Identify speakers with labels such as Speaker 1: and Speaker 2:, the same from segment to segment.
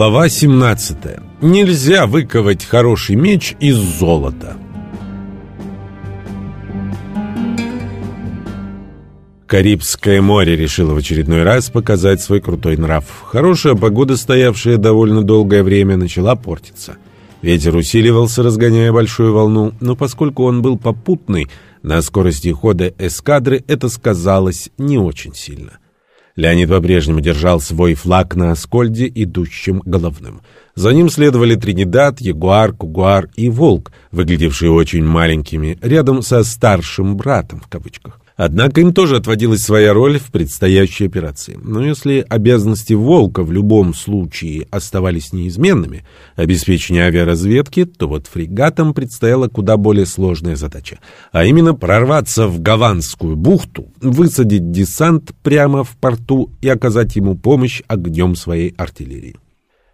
Speaker 1: Глава 17. Нельзя выковать хороший меч из золота. Карибское море решило в очередной раз показать свой крутой нрав. Хорошая погода, стоявшая довольно долгое время, начала портиться. Ветер усиливался, разгоняя большую волну, но поскольку он был попутный, на скорости хода эскадры это сказалось не очень сильно. Леонид по-прежнему держал свой флаг на Аскольде, идущем головным. За ним следовали Тринидад, Ягуар, Кугуар и Волк, выглядевшие очень маленькими, рядом со «старшим братом» в кавычках. Однако им тоже отводилась своя роль в предстоящей операции. Но если обязанности «Волка» в любом случае оставались неизменными, обеспечение авиаразведки, то вот фрегатам предстояла куда более сложная задача. А именно прорваться в Гаванскую бухту, высадить десант прямо в порту и оказать ему помощь огнем своей артиллерии.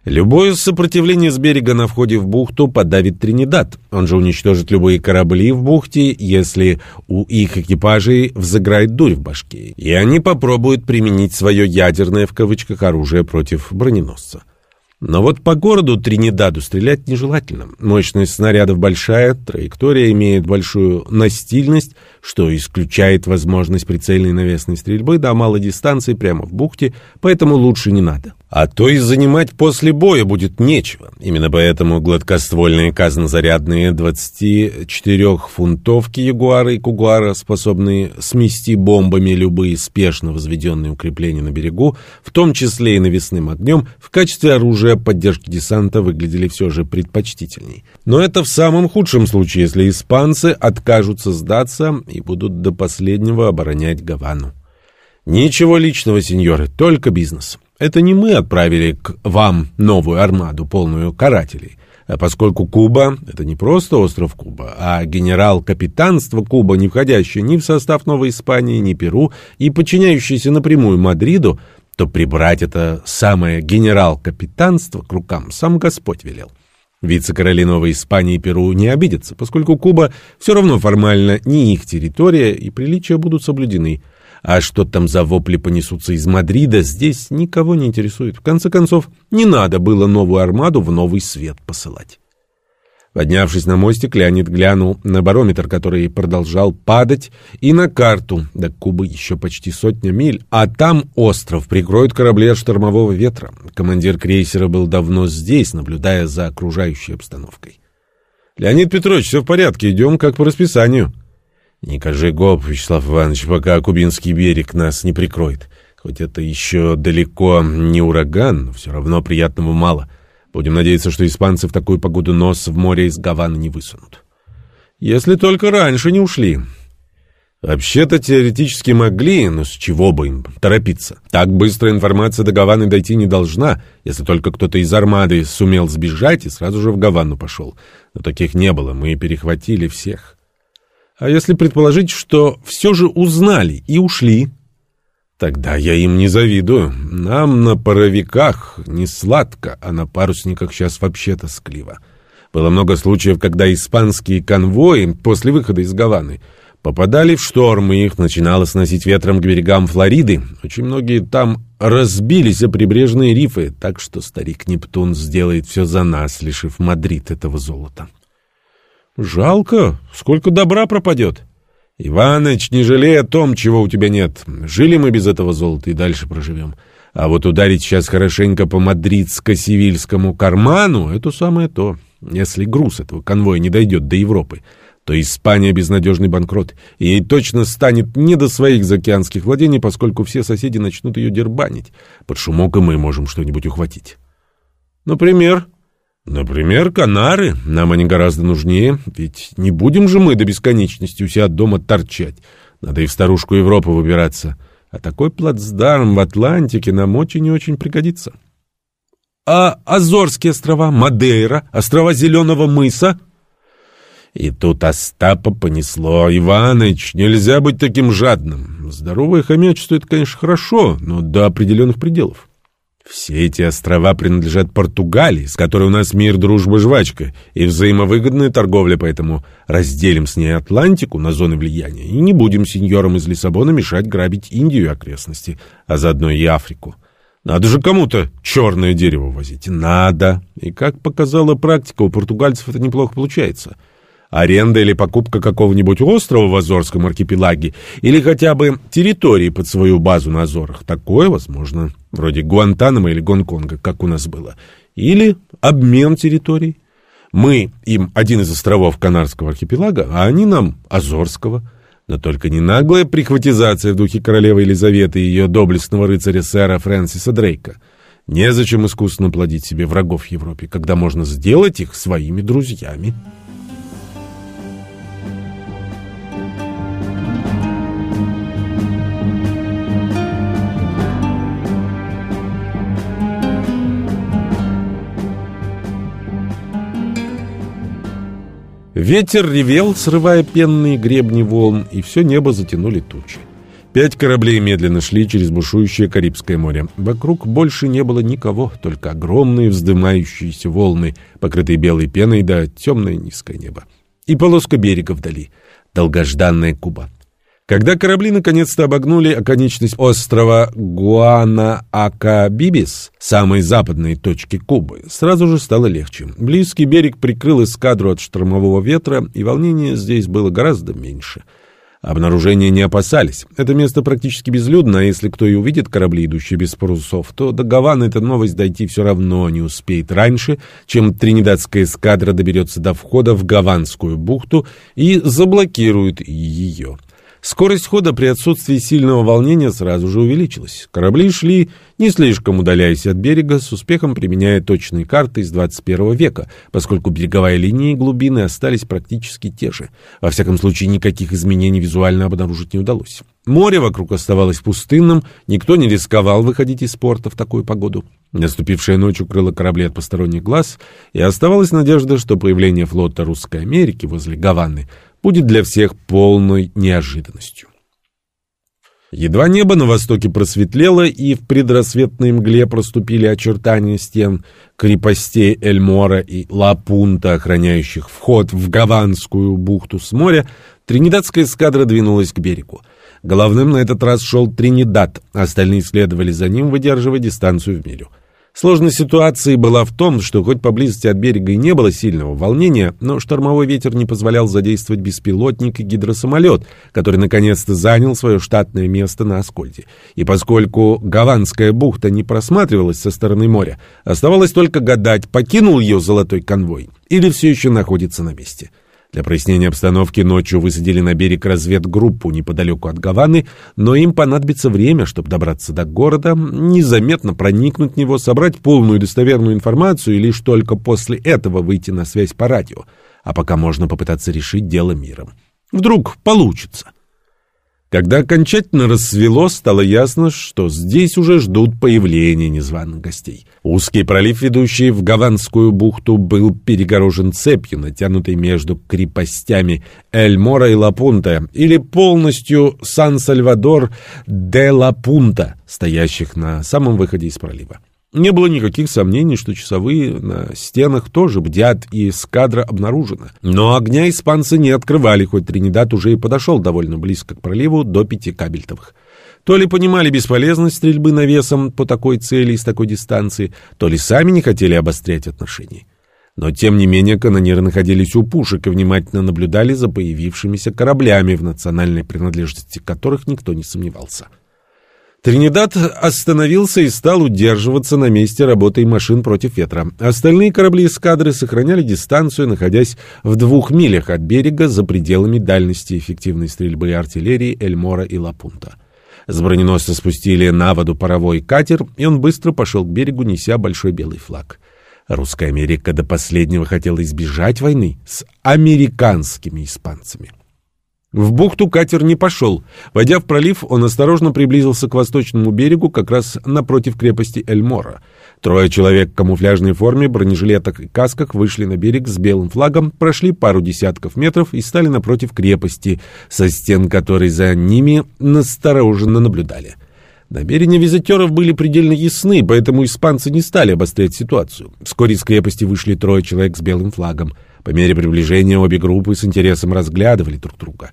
Speaker 1: Любое сопротивление с берега на входе в бухту подавит Тринидад. Он же уничтожит любые корабли в бухте, если у их экипажей взыграет дурь в башке. И они попробуют применить свое ядерное в кавычках оружие против броненосца. Но вот по городу Тринидаду стрелять нежелательно. Мощность снарядов большая, траектория имеет большую настильность, что исключает возможность прицельной навесной стрельбы до малой дистанции прямо в бухте, поэтому лучше не надо. А то и занимать после боя будет нечего. Именно поэтому гладкоствольные казнозарядные 24-фунтовки Ягуара и Кугуара, способные смести бомбами любые спешно возведенные укрепления на берегу, в том числе и навесным огнем, в качестве оружия поддержки десанта выглядели все же предпочтительней. Но это в самом худшем случае, если испанцы откажутся сдаться и будут до последнего оборонять Гавану. Ничего личного, сеньоры, только бизнес. Это не мы отправили к вам новую армаду, полную карателей. А поскольку Куба — это не просто остров Куба, а генерал-капитанство Куба, не входящее ни в состав Новой Испании, ни Перу и подчиняющееся напрямую Мадриду, то прибрать это самое генерал-капитанство к рукам сам Господь велел. Вице-короли Новой Испании и Перу не обидятся, поскольку Куба все равно формально не их территория, и приличия будут соблюдены — а что там за вопли понесутся из Мадрида, здесь никого не интересует. В конце концов, не надо было новую армаду в новый свет посылать. Поднявшись на мостик, Леонид глянул на барометр, который продолжал падать, и на карту. До Кубы еще почти сотня миль, а там остров прикроет корабли от штормового ветра. Командир крейсера был давно здесь, наблюдая за окружающей обстановкой. «Леонид Петрович, все в порядке, идем как по расписанию». Не кажи гоп, Вячеслав Иванович, пока Кубинский берег нас не прикроет. Хоть это еще далеко не ураган, но все равно приятного мало. Будем надеяться, что испанцы в такую погоду нос в море из Гаваны не высунут. Если только раньше не ушли. Вообще-то теоретически могли, но с чего бы им торопиться? Так быстро информация до Гаваны дойти не должна, если только кто-то из армады сумел сбежать и сразу же в Гавану пошел. Но таких не было, мы перехватили всех. А если предположить, что все же узнали и ушли? Тогда я им не завидую. Нам на паровиках не сладко, а на парусниках сейчас вообще тоскливо. Было много случаев, когда испанские конвои после выхода из Гаваны попадали в шторм, и их начинало сносить ветром к берегам Флориды. Очень многие там разбились о прибрежные рифы, так что старик Нептун сделает все за нас, лишив Мадрид этого золота. Жалко, сколько добра пропадет. Иваныч, не жалей о том, чего у тебя нет. Жили мы без этого золота и дальше проживем. А вот ударить сейчас хорошенько по мадридско-сивильскому карману — это самое то. Если груз этого конвоя не дойдет до Европы, то Испания безнадежный банкрот, и ей точно станет не до своих заокеанских владений, поскольку все соседи начнут ее дербанить. Под шумок и мы можем что-нибудь ухватить. Например... Например, Канары. Нам они гораздо нужнее, ведь не будем же мы до бесконечности у себя дома торчать. Надо и в старушку Европу выбираться. А такой плацдарм в Атлантике нам очень и очень пригодится. А Азорские острова, Мадейра, острова Зеленого мыса? И тут Остапа понесло. Иваныч, нельзя быть таким жадным. Здоровое хомячество — это, конечно, хорошо, но до определенных пределов. Все эти острова принадлежат Португалии, с которой у нас мир, дружба, жвачка и взаимовыгодная торговля, поэтому разделим с ней Атлантику на зоны влияния и не будем сеньорам из Лиссабона мешать грабить Индию и окрестности, а заодно и Африку. Надо же кому-то черное дерево возить. Надо. И как показала практика, у португальцев это неплохо получается. Аренда или покупка какого-нибудь острова в Азорском архипелаге или хотя бы территории под свою базу на Азорах. Такое возможно. Вроде Гуантанамо или Гонконга, как у нас было. Или обмен территорий. Мы им один из островов Канарского архипелага, а они нам Азорского. Но только не наглая прихватизация в духе королевы Елизаветы и ее доблестного рыцаря сэра Фрэнсиса Дрейка. Незачем искусственно плодить себе врагов в Европе, когда можно сделать их своими друзьями. Ветер ревел, срывая пенные гребни волн, и все небо затянули тучи. Пять кораблей медленно шли через бушующее Карибское море. Вокруг больше не было никого, только огромные вздымающиеся волны, покрытые белой пеной, да темное низкое небо. И полоска берега вдали. Долгожданная Куба. Когда корабли наконец-то обогнули оконечность острова Гуана-Акабибис, самой западной точки Кубы, сразу же стало легче. Близкий берег прикрыл эскадру от штормового ветра, и волнения здесь было гораздо меньше. Обнаружения не опасались. Это место практически безлюдно, а если кто и увидит корабли, идущие без парусов, то до Гаваны эта новость дойти все равно не успеет раньше, чем тринидадская эскадра доберется до входа в Гаванскую бухту и заблокирует ее. Скорость хода при отсутствии сильного волнения сразу же увеличилась. Корабли шли, не слишком удаляясь от берега, с успехом применяя точные карты из 21 века, поскольку береговая линия и глубины остались практически те же. Во всяком случае, никаких изменений визуально обнаружить не удалось. Море вокруг оставалось пустынным, никто не рисковал выходить из порта в такую погоду. Наступившая ночь укрыла корабли от посторонних глаз, и оставалась надежда, что появление флота Русской Америки возле Гаваны – будет для всех полной неожиданностью. Едва небо на востоке просветлело, и в предрассветной мгле проступили очертания стен крепостей Эльмора и Ла-Пунта, охраняющих вход в Гаванскую бухту с моря, тринидадская эскадра двинулась к берегу. Головным на этот раз шел Тринидад, остальные следовали за ним, выдерживая дистанцию в милю. Сложность ситуации была в том, что хоть поблизости от берега и не было сильного волнения, но штормовой ветер не позволял задействовать беспилотник и гидросамолет, который наконец-то занял свое штатное место на Аскольде. И поскольку Гаванская бухта не просматривалась со стороны моря, оставалось только гадать, покинул ее золотой конвой или все еще находится на месте. Для прояснения обстановки ночью высадили на берег разведгруппу неподалеку от Гаваны, но им понадобится время, чтобы добраться до города, незаметно проникнуть в него, собрать полную достоверную информацию и лишь только после этого выйти на связь по радио. А пока можно попытаться решить дело миром. Вдруг получится. Когда окончательно рассвело, стало ясно, что здесь уже ждут появления незваных гостей. Узкий пролив, ведущий в Гаванскую бухту, был перегорожен цепью, натянутой между крепостями Эль-Мора и Ла-Пунта, или полностью Сан-Сальвадор де Ла-Пунта, стоящих на самом выходе из пролива. Не было никаких сомнений, что часовые на стенах тоже бдят, и эскадра обнаружена. Но огня испанцы не открывали, хоть Тринидад уже и подошел довольно близко к проливу до пяти кабельтовых. То ли понимали бесполезность стрельбы навесом по такой цели и с такой дистанции, то ли сами не хотели обострять отношения. Но, тем не менее, канониры находились у пушек и внимательно наблюдали за появившимися кораблями, в национальной принадлежности которых никто не сомневался. Тринидад остановился и стал удерживаться на месте работой машин против ветра. Остальные корабли эскадры сохраняли дистанцию, находясь в двух милях от берега за пределами дальности эффективной стрельбы артиллерии Эльмора и Лапунта. С броненосца спустили на воду паровой катер, и он быстро пошел к берегу, неся большой белый флаг. Русская Америка до последнего хотела избежать войны с американскими испанцами. В бухту катер не пошел. Войдя в пролив, он осторожно приблизился к восточному берегу, как раз напротив крепости Эльмора. Трое человек в камуфляжной форме, бронежилетах и касках вышли на берег с белым флагом, прошли пару десятков метров и стали напротив крепости, со стен которой за ними настороженно наблюдали. Намерения визитеров были предельно ясны, поэтому испанцы не стали обострять ситуацию. Вскоре из крепости вышли трое человек с белым флагом. По мере приближения обе группы с интересом разглядывали друг друга.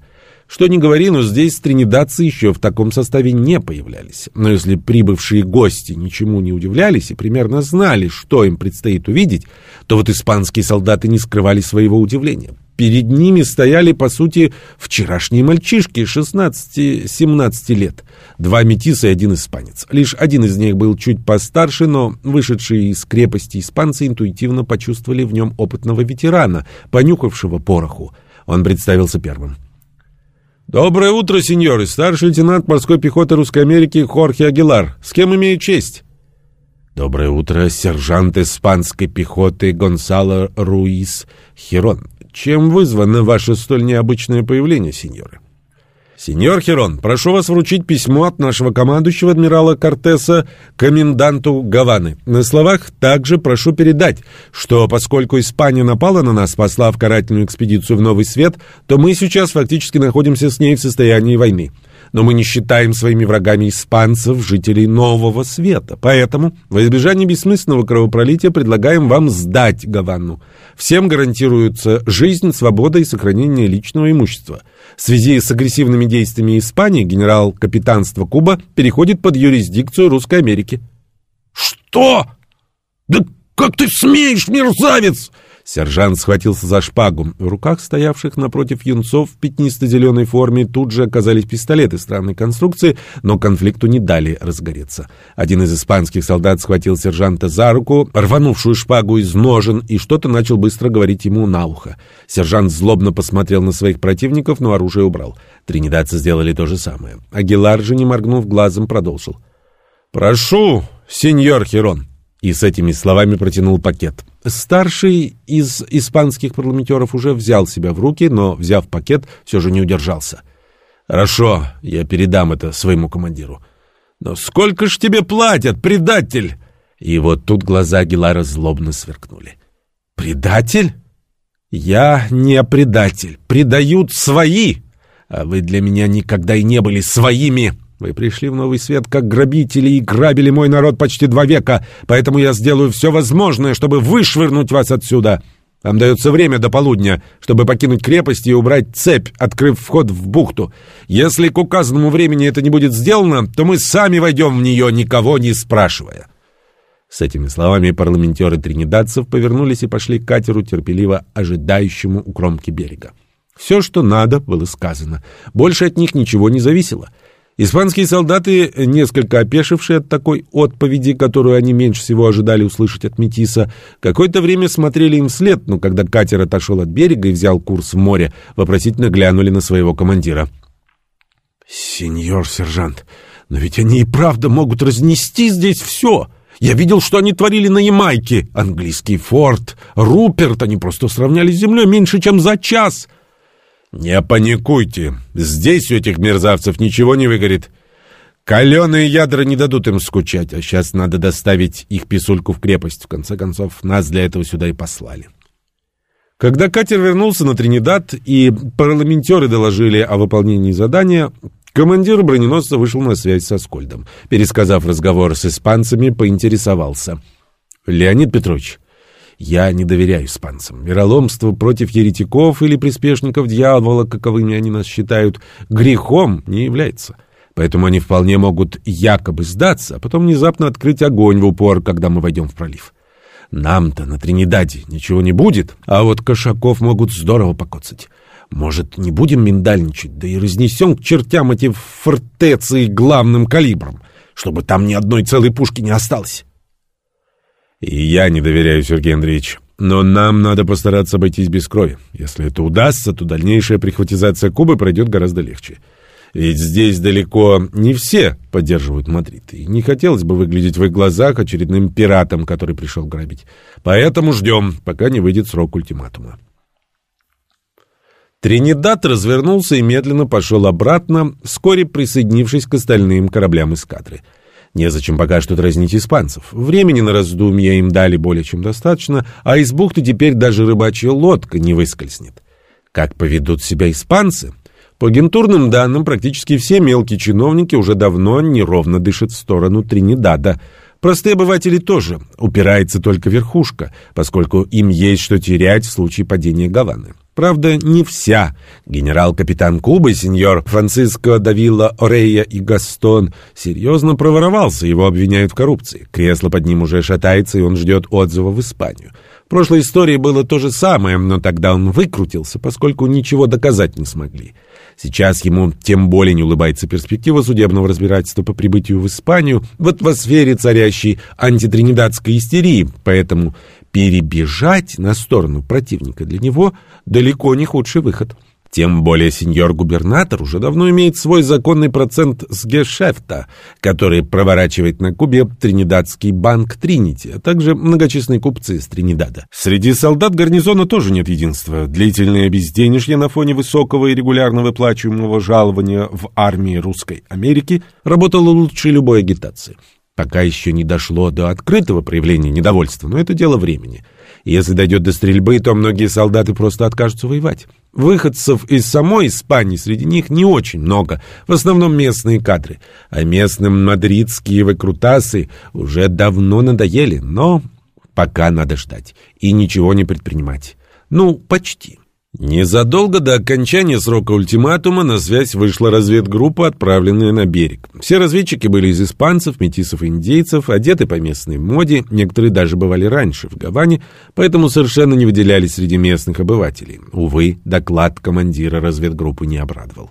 Speaker 1: Что ни говори, но здесь тринидадцы еще в таком составе не появлялись. Но если прибывшие гости ничему не удивлялись и примерно знали, что им предстоит увидеть, то вот испанские солдаты не скрывали своего удивления. Перед ними стояли, по сути, вчерашние мальчишки 16-17 лет. Два метиса и один испанец. Лишь один из них был чуть постарше, но вышедшие из крепости испанцы интуитивно почувствовали в нем опытного ветерана, понюхавшего пороху. Он представился первым. «Доброе утро, сеньоры! Старший лейтенант морской пехоты Русской Америки Хорхе Агилар. С кем имею честь?» «Доброе утро, сержант испанской пехоты Гонсало Руис Хирон. Чем вызвано ваше столь необычное появление, сеньоры? Сеньор Херон, прошу вас вручить письмо от нашего командующего адмирала Кортеса коменданту Гаваны. На словах также прошу передать, что поскольку Испания напала на нас, послав карательную экспедицию в Новый Свет, то мы сейчас фактически находимся с ней в состоянии войны но мы не считаем своими врагами испанцев, жителей Нового Света. Поэтому, во избежание бессмысленного кровопролития, предлагаем вам сдать Гавану. Всем гарантируется жизнь, свобода и сохранение личного имущества. В связи с агрессивными действиями Испании генерал-капитанство Куба переходит под юрисдикцию Русской Америки. «Что? Да как ты смеешь, мерзавец!» Сержант схватился за шпагу. В руках стоявших напротив юнцов в пятнисто-зеленой форме тут же оказались пистолеты странной конструкции, но конфликту не дали разгореться. Один из испанских солдат схватил сержанта за руку, рванувшую шпагу из ножен, и что-то начал быстро говорить ему на ухо. Сержант злобно посмотрел на своих противников, но оружие убрал. Тринидадцы сделали то же самое. Агилар же, не моргнув глазом, продолжил. «Прошу, сеньор Херон!» И с этими словами протянул пакет. Старший из испанских парламентеров уже взял себя в руки, но, взяв пакет, все же не удержался. «Хорошо, я передам это своему командиру». «Но сколько ж тебе платят, предатель?» И вот тут глаза Гелара злобно сверкнули. «Предатель? Я не предатель. Предают свои, а вы для меня никогда и не были своими». Вы пришли в новый свет как грабители и грабили мой народ почти два века, поэтому я сделаю все возможное, чтобы вышвырнуть вас отсюда. Вам дается время до полудня, чтобы покинуть крепость и убрать цепь, открыв вход в бухту. Если к указанному времени это не будет сделано, то мы сами войдем в нее, никого не спрашивая». С этими словами парламентеры тринидадцев повернулись и пошли к катеру, терпеливо ожидающему у кромки берега. Все, что надо, было сказано. Больше от них ничего не зависело. Испанские солдаты, несколько опешившие от такой отповеди, которую они меньше всего ожидали услышать от Метиса, какое-то время смотрели им вслед, но когда катер отошел от берега и взял курс в море, вопросительно глянули на своего командира. «Сеньор сержант, но ведь они и правда могут разнести здесь все!» Я видел, что они творили на Ямайке. Английский форт, Руперт, они просто сравняли с землей меньше, чем за час. «Не паникуйте. Здесь у этих мерзавцев ничего не выгорит. Каленые ядра не дадут им скучать, а сейчас надо доставить их писульку в крепость. В конце концов, нас для этого сюда и послали». Когда катер вернулся на Тринидад и парламентеры доложили о выполнении задания, командир броненосца вышел на связь со Скольдом. Пересказав разговор с испанцами, поинтересовался. «Леонид Петрович, я не доверяю испанцам. Вероломство против еретиков или приспешников дьявола, каковыми они нас считают, грехом не является. Поэтому они вполне могут якобы сдаться, а потом внезапно открыть огонь в упор, когда мы войдем в пролив. Нам-то на Тринидаде ничего не будет, а вот кошаков могут здорово покоцать. Может, не будем миндальничать, да и разнесем к чертям эти фортеции главным калибром, чтобы там ни одной целой пушки не осталось. И я не доверяю, Сергей Андреевич. Но нам надо постараться обойтись без крови. Если это удастся, то дальнейшая прихватизация Кубы пройдет гораздо легче. Ведь здесь далеко не все поддерживают Мадрид. И не хотелось бы выглядеть в их глазах очередным пиратом, который пришел грабить. Поэтому ждем, пока не выйдет срок ультиматума. Тринидад развернулся и медленно пошел обратно, вскоре присоединившись к остальным кораблям эскадры. Незачем пока что дразнить испанцев. Времени на раздумья им дали более чем достаточно, а из бухты теперь даже рыбачья лодка не выскользнет. Как поведут себя испанцы? По агентурным данным, практически все мелкие чиновники уже давно неровно дышат в сторону Тринидада. Простые обыватели тоже. Упирается только верхушка, поскольку им есть что терять в случае падения Гаваны. Правда, не вся. Генерал-капитан Кубы, сеньор Франциско Давила Орея и Гастон, серьезно проворовался, его обвиняют в коррупции. Кресло под ним уже шатается, и он ждет отзыва в Испанию. В прошлой истории было то же самое, но тогда он выкрутился, поскольку ничего доказать не смогли. Сейчас ему тем более не улыбается перспектива судебного разбирательства по прибытию в Испанию в атмосфере царящей антитринидадской истерии, поэтому перебежать на сторону противника для него далеко не худший выход. Тем более сеньор-губернатор уже давно имеет свой законный процент с гешефта, который проворачивает на Кубе Тринидадский банк Тринити, а также многочисленные купцы из Тринидада. Среди солдат гарнизона тоже нет единства. Длительное безденежье на фоне высокого и регулярно выплачиваемого жалования в армии Русской Америки работало лучше любой агитации. Пока еще не дошло до открытого проявления недовольства, но это дело времени. Если дойдет до стрельбы, то многие солдаты просто откажутся воевать. Выходцев из самой Испании среди них не очень много, в основном местные кадры. А местным мадридские выкрутасы уже давно надоели, но пока надо ждать и ничего не предпринимать. Ну, почти. Незадолго до окончания срока ультиматума на связь вышла разведгруппа, отправленная на берег. Все разведчики были из испанцев, метисов и индейцев, одеты по местной моде, некоторые даже бывали раньше в Гаване, поэтому совершенно не выделялись среди местных обывателей. Увы, доклад командира разведгруппы не обрадовал.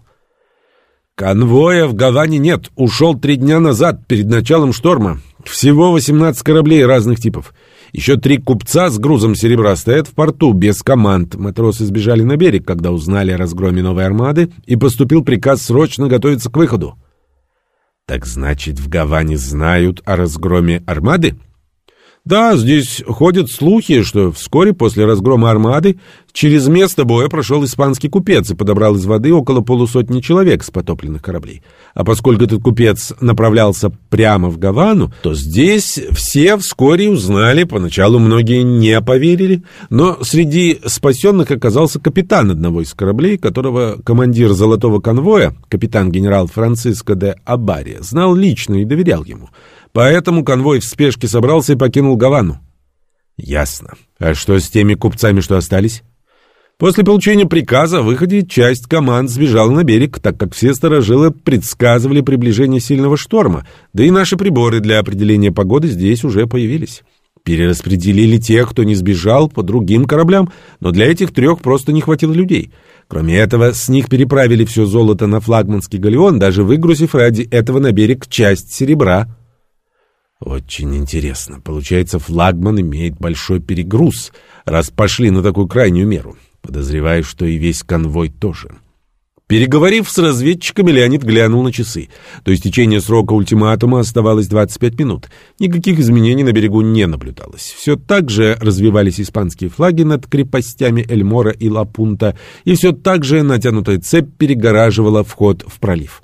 Speaker 1: «Конвоя в Гаване нет, ушел три дня назад, перед началом шторма. Всего 18 кораблей разных типов». Еще три купца с грузом серебра стоят в порту без команд. Матросы сбежали на берег, когда узнали о разгроме новой армады, и поступил приказ срочно готовиться к выходу. Так значит, в Гаване знают о разгроме армады? Да, здесь ходят слухи, что вскоре после разгрома армады через место боя прошел испанский купец и подобрал из воды около полусотни человек с потопленных кораблей. А поскольку этот купец направлялся прямо в Гавану, то здесь все вскоре узнали, поначалу многие не поверили, но среди спасенных оказался капитан одного из кораблей, которого командир золотого конвоя, капитан-генерал Франциско де Абария, знал лично и доверял ему. Поэтому конвой в спешке собрался и покинул Гавану. Ясно. А что с теми купцами, что остались? После получения приказа о выходе часть команд сбежала на берег, так как все сторожилы предсказывали приближение сильного шторма, да и наши приборы для определения погоды здесь уже появились. Перераспределили тех, кто не сбежал, по другим кораблям, но для этих трех просто не хватило людей. Кроме этого, с них переправили все золото на флагманский галеон, даже выгрузив ради этого на берег часть серебра. Очень интересно. Получается, флагман имеет большой перегруз, раз пошли на такую крайнюю меру. Подозреваю, что и весь конвой тоже. Переговорив с разведчиками, Леонид глянул на часы. До истечения срока ультиматума оставалось 25 минут. Никаких изменений на берегу не наблюдалось. Все так же развивались испанские флаги над крепостями Эльмора и Лапунта, и все так же натянутая цепь перегораживала вход в пролив.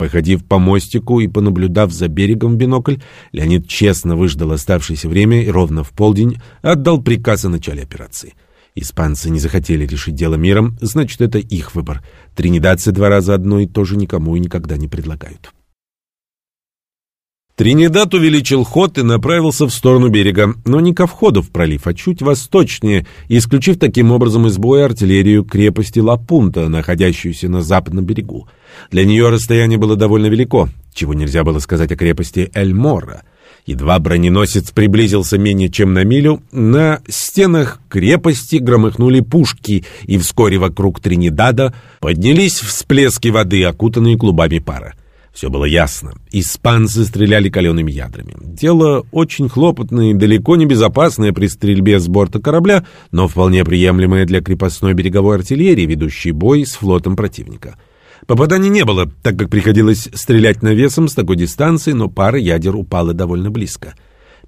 Speaker 1: Походив по мостику и понаблюдав за берегом в бинокль, Леонид честно выждал оставшееся время и ровно в полдень отдал приказ о начале операции. Испанцы не захотели решить дело миром, значит, это их выбор. Тринидадцы два раза одно и то же никому и никогда не предлагают. Тринидад увеличил ход и направился в сторону берега, но не ко входу в пролив, а чуть восточнее, исключив таким образом из боя артиллерию крепости Ла-Пунта, находящуюся на западном берегу. Для нее расстояние было довольно велико, чего нельзя было сказать о крепости Эль-Морра. Едва броненосец приблизился менее чем на милю, на стенах крепости громыхнули пушки, и вскоре вокруг Тринидада поднялись всплески воды, окутанные клубами пара. Все было ясно. Испанцы стреляли калеными ядрами. Дело очень хлопотное и далеко не безопасное при стрельбе с борта корабля, но вполне приемлемое для крепостной береговой артиллерии, ведущей бой с флотом противника. Попаданий не было, так как приходилось стрелять навесом с такой дистанции, но пара ядер упала довольно близко.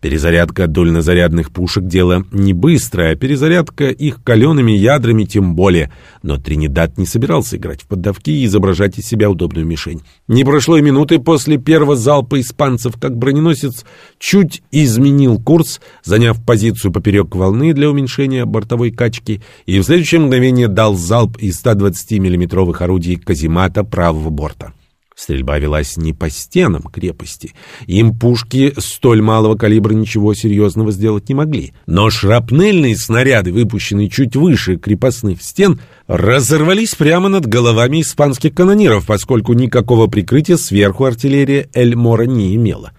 Speaker 1: Перезарядка дульнозарядных пушек — дело не быстрое, а перезарядка их калеными ядрами тем более. Но Тринидад не собирался играть в поддавки и изображать из себя удобную мишень. Не прошло и минуты после первого залпа испанцев, как броненосец чуть изменил курс, заняв позицию поперек волны для уменьшения бортовой качки, и в следующее мгновение дал залп из 120 миллиметровых орудий каземата правого борта. Стрельба велась не по стенам крепости. Им пушки столь малого калибра ничего серьезного сделать не могли. Но шрапнельные снаряды, выпущенные чуть выше крепостных стен, разорвались прямо над головами испанских канониров, поскольку никакого прикрытия сверху артиллерия Эль-Мора не имела.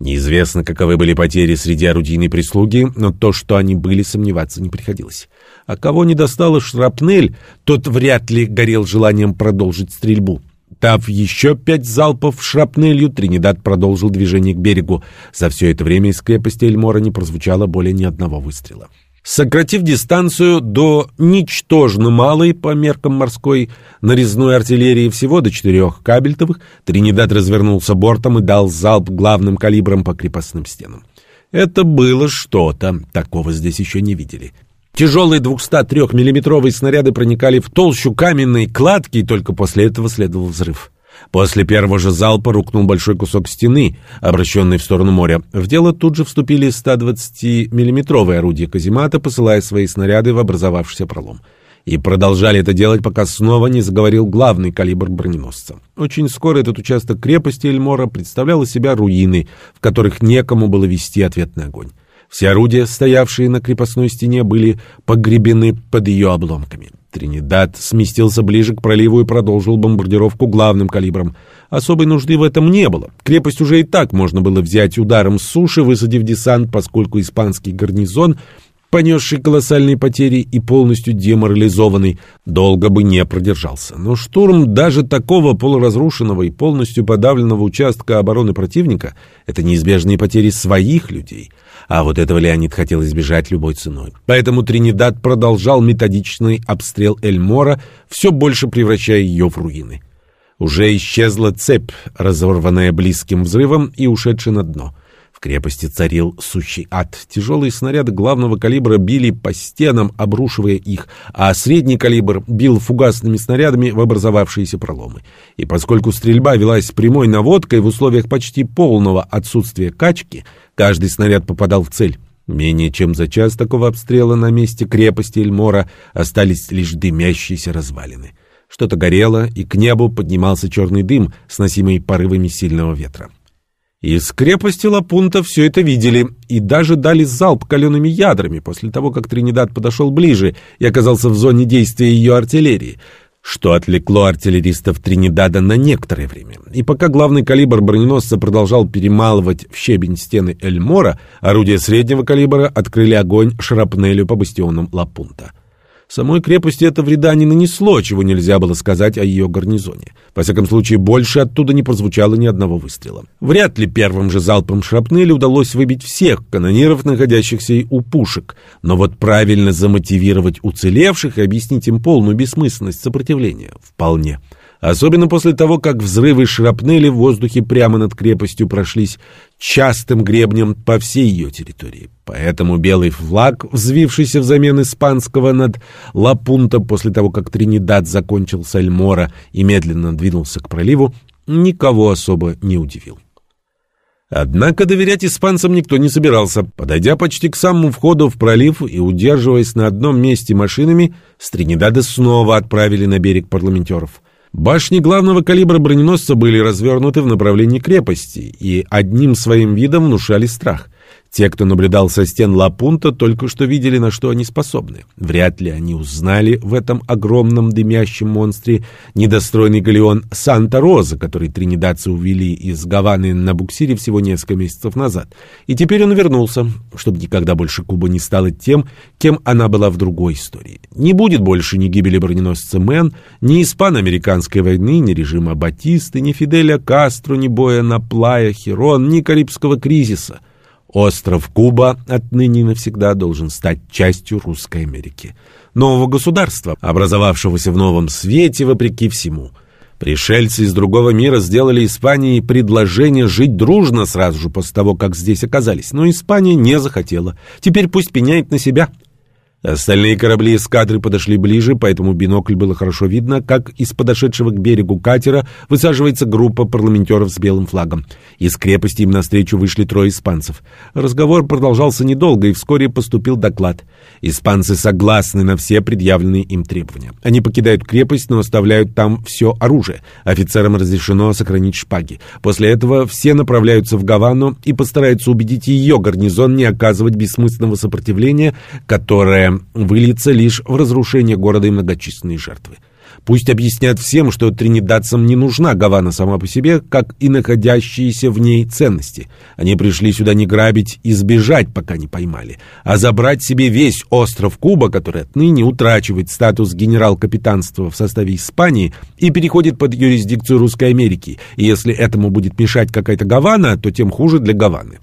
Speaker 1: Неизвестно, каковы были потери среди орудийной прислуги, но то, что они были, сомневаться не приходилось. А кого не достала шрапнель, тот вряд ли горел желанием продолжить стрельбу. Дав еще пять залпов шрапнелью, Тринидад продолжил движение к берегу. За все это время из крепости Эльмора не прозвучало более ни одного выстрела. Сократив дистанцию до ничтожно малой по меркам морской нарезной артиллерии всего до четырех кабельтовых, Тринидад развернулся бортом и дал залп главным калибром по крепостным стенам. Это было что-то, такого здесь еще не видели. Тяжелые 203-миллиметровые снаряды проникали в толщу каменной кладки, и только после этого следовал взрыв. После первого же залпа рухнул большой кусок стены, обращенный в сторону моря. В дело тут же вступили 120-миллиметровые орудия каземата, посылая свои снаряды в образовавшийся пролом. И продолжали это делать, пока снова не заговорил главный калибр броненосца. Очень скоро этот участок крепости Эльмора представлял из себя руины, в которых некому было вести ответный огонь. Все орудия, стоявшие на крепостной стене, были погребены под ее обломками. Тринидад сместился ближе к проливу и продолжил бомбардировку главным калибром. Особой нужды в этом не было. Крепость уже и так можно было взять ударом с суши, высадив десант, поскольку испанский гарнизон, понесший колоссальные потери и полностью деморализованный, долго бы не продержался. Но штурм даже такого полуразрушенного и полностью подавленного участка обороны противника — это неизбежные потери своих людей — а вот этого Леонид хотел избежать любой ценой. Поэтому Тринидад продолжал методичный обстрел Эльмора, все больше превращая ее в руины. Уже исчезла цепь, разорванная близким взрывом и ушедшая на дно. Крепости царил сущий ад. Тяжелые снаряды главного калибра били по стенам, обрушивая их, а средний калибр бил фугасными снарядами в образовавшиеся проломы. И поскольку стрельба велась прямой наводкой в условиях почти полного отсутствия качки, Каждый снаряд попадал в цель. Менее чем за час такого обстрела на месте крепости Эльмора остались лишь дымящиеся развалины. Что-то горело, и к небу поднимался черный дым, сносимый порывами сильного ветра. Из крепости Лапунта все это видели и даже дали залп калеными ядрами после того, как Тринидад подошел ближе и оказался в зоне действия ее артиллерии что отвлекло артиллеристов Тринидада на некоторое время. И пока главный калибр броненосца продолжал перемалывать в щебень стены Эльмора, орудия среднего калибра открыли огонь шрапнелью по бастионам Лапунта. Самой крепости это вреда не нанесло, чего нельзя было сказать о ее гарнизоне. Во всяком случае, больше оттуда не прозвучало ни одного выстрела. Вряд ли первым же залпом шрапнели удалось выбить всех канониров, находящихся у пушек. Но вот правильно замотивировать уцелевших и объяснить им полную бессмысленность сопротивления – вполне. Особенно после того, как взрывы шрапнели в воздухе прямо над крепостью прошлись частым гребнем по всей ее территории. Поэтому белый флаг, взвившийся взамен испанского над Лапунта после того, как Тринидад закончил Сальмора и медленно двинулся к проливу, никого особо не удивил. Однако доверять испанцам никто не собирался. Подойдя почти к самому входу в пролив и удерживаясь на одном месте машинами, с Тринидада снова отправили на берег парламентеров. Башни главного калибра броненосца были развернуты в направлении крепости и одним своим видом внушали страх. Те, кто наблюдал со стен Лапунта, только что видели, на что они способны. Вряд ли они узнали в этом огромном дымящем монстре недостроенный галеон «Санта-Роза», который тринидадцы увели из Гаваны на буксире всего несколько месяцев назад. И теперь он вернулся, чтобы никогда больше Куба не стала тем, кем она была в другой истории. Не будет больше ни гибели броненосца Мэн, ни испано-американской войны, ни режима Батисты, ни Фиделя Кастро, ни боя на Плая Херон, ни Карибского кризиса — Остров Куба отныне навсегда должен стать частью Русской Америки. Нового государства, образовавшегося в новом свете вопреки всему. Пришельцы из другого мира сделали Испании предложение жить дружно сразу же после того, как здесь оказались. Но Испания не захотела. Теперь пусть пеняет на себя. Остальные корабли эскадры подошли ближе, поэтому бинокль было хорошо видно, как из подошедшего к берегу катера высаживается группа парламентеров с белым флагом. Из крепости им навстречу вышли трое испанцев. Разговор продолжался недолго, и вскоре поступил доклад. Испанцы согласны на все предъявленные им требования. Они покидают крепость, но оставляют там все оружие. Офицерам разрешено сохранить шпаги. После этого все направляются в Гавану и постараются убедить ее гарнизон не оказывать бессмысленного сопротивления, которое выльется лишь в разрушение города и многочисленные жертвы. Пусть объяснят всем, что тринидадцам не нужна Гавана сама по себе, как и находящиеся в ней ценности. Они пришли сюда не грабить и сбежать, пока не поймали, а забрать себе весь остров Куба, который отныне утрачивает статус генерал-капитанства в составе Испании и переходит под юрисдикцию Русской Америки. И если этому будет мешать какая-то Гавана, то тем хуже для Гаваны.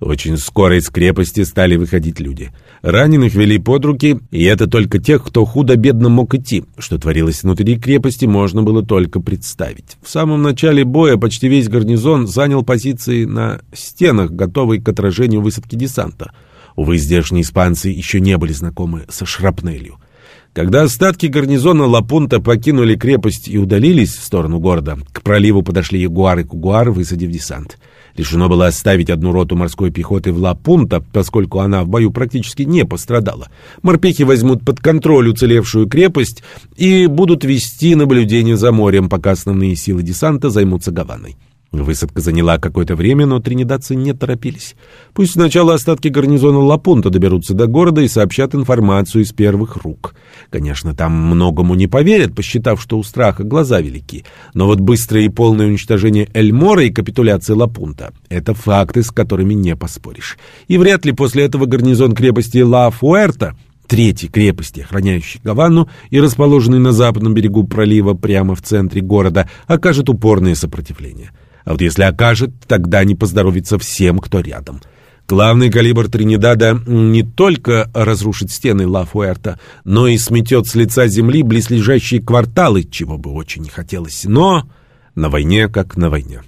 Speaker 1: Очень скоро из крепости стали выходить люди. Раненых вели под руки, и это только тех, кто худо-бедно мог идти. Что творилось внутри крепости, можно было только представить. В самом начале боя почти весь гарнизон занял позиции на стенах, готовые к отражению высадки десанта. Увы, здешние испанцы еще не были знакомы со шрапнелью. Когда остатки гарнизона Лапунта покинули крепость и удалились в сторону города, к проливу подошли ягуары и кугуар, высадив десант. Решено было оставить одну роту морской пехоты в Ла-Пунта, поскольку она в бою практически не пострадала. Морпехи возьмут под контроль уцелевшую крепость и будут вести наблюдение за морем, пока основные силы десанта займутся Гаваной. Высадка заняла какое-то время, но тринидадцы не торопились. Пусть сначала остатки гарнизона Лапунта доберутся до города и сообщат информацию из первых рук. Конечно, там многому не поверят, посчитав, что у страха глаза велики. Но вот быстрое и полное уничтожение Эльмора и капитуляция Лапунта — это факты, с которыми не поспоришь. И вряд ли после этого гарнизон крепости Ла-Фуэрта — третьей крепости, охраняющей Гавану и расположенной на западном берегу пролива прямо в центре города, окажет упорное сопротивление. А вот если окажет, тогда не поздоровится всем, кто рядом. Главный калибр Тринидада не только разрушит стены Ла-Фуэрта, но и сметет с лица земли близлежащие кварталы, чего бы очень не хотелось. Но на войне как на войне.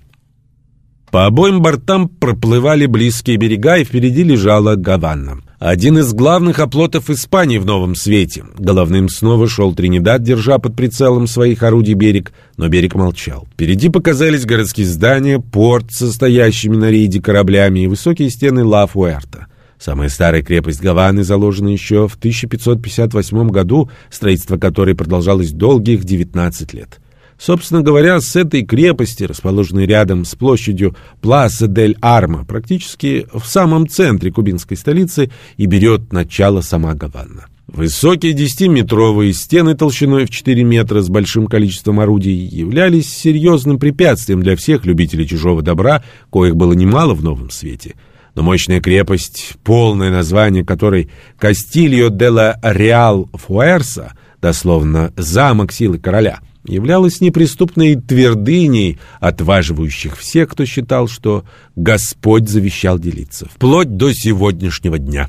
Speaker 1: По обоим бортам проплывали близкие берега, и впереди лежала Гавана. Один из главных оплотов Испании в Новом Свете. Головным снова шел Тринидад, держа под прицелом своих орудий берег, но берег молчал. Впереди показались городские здания, порт с состоящими на рейде кораблями и высокие стены Ла-Фуэрта. Самая старая крепость Гаваны заложена еще в 1558 году, строительство которой продолжалось долгих 19 лет. Собственно говоря, с этой крепости, расположенной рядом с площадью Пласа дель Арма, практически в самом центре кубинской столицы, и берет начало сама Гавана. Высокие десятиметровые стены толщиной в 4 метра с большим количеством орудий являлись серьезным препятствием для всех любителей чужого добра, коих было немало в Новом Свете. Но мощная крепость, полное название которой «Кастильо де ла Реал Фуэрса», дословно «Замок силы короля», являлась неприступной твердыней, отваживающих всех, кто считал, что Господь завещал делиться, вплоть до сегодняшнего дня.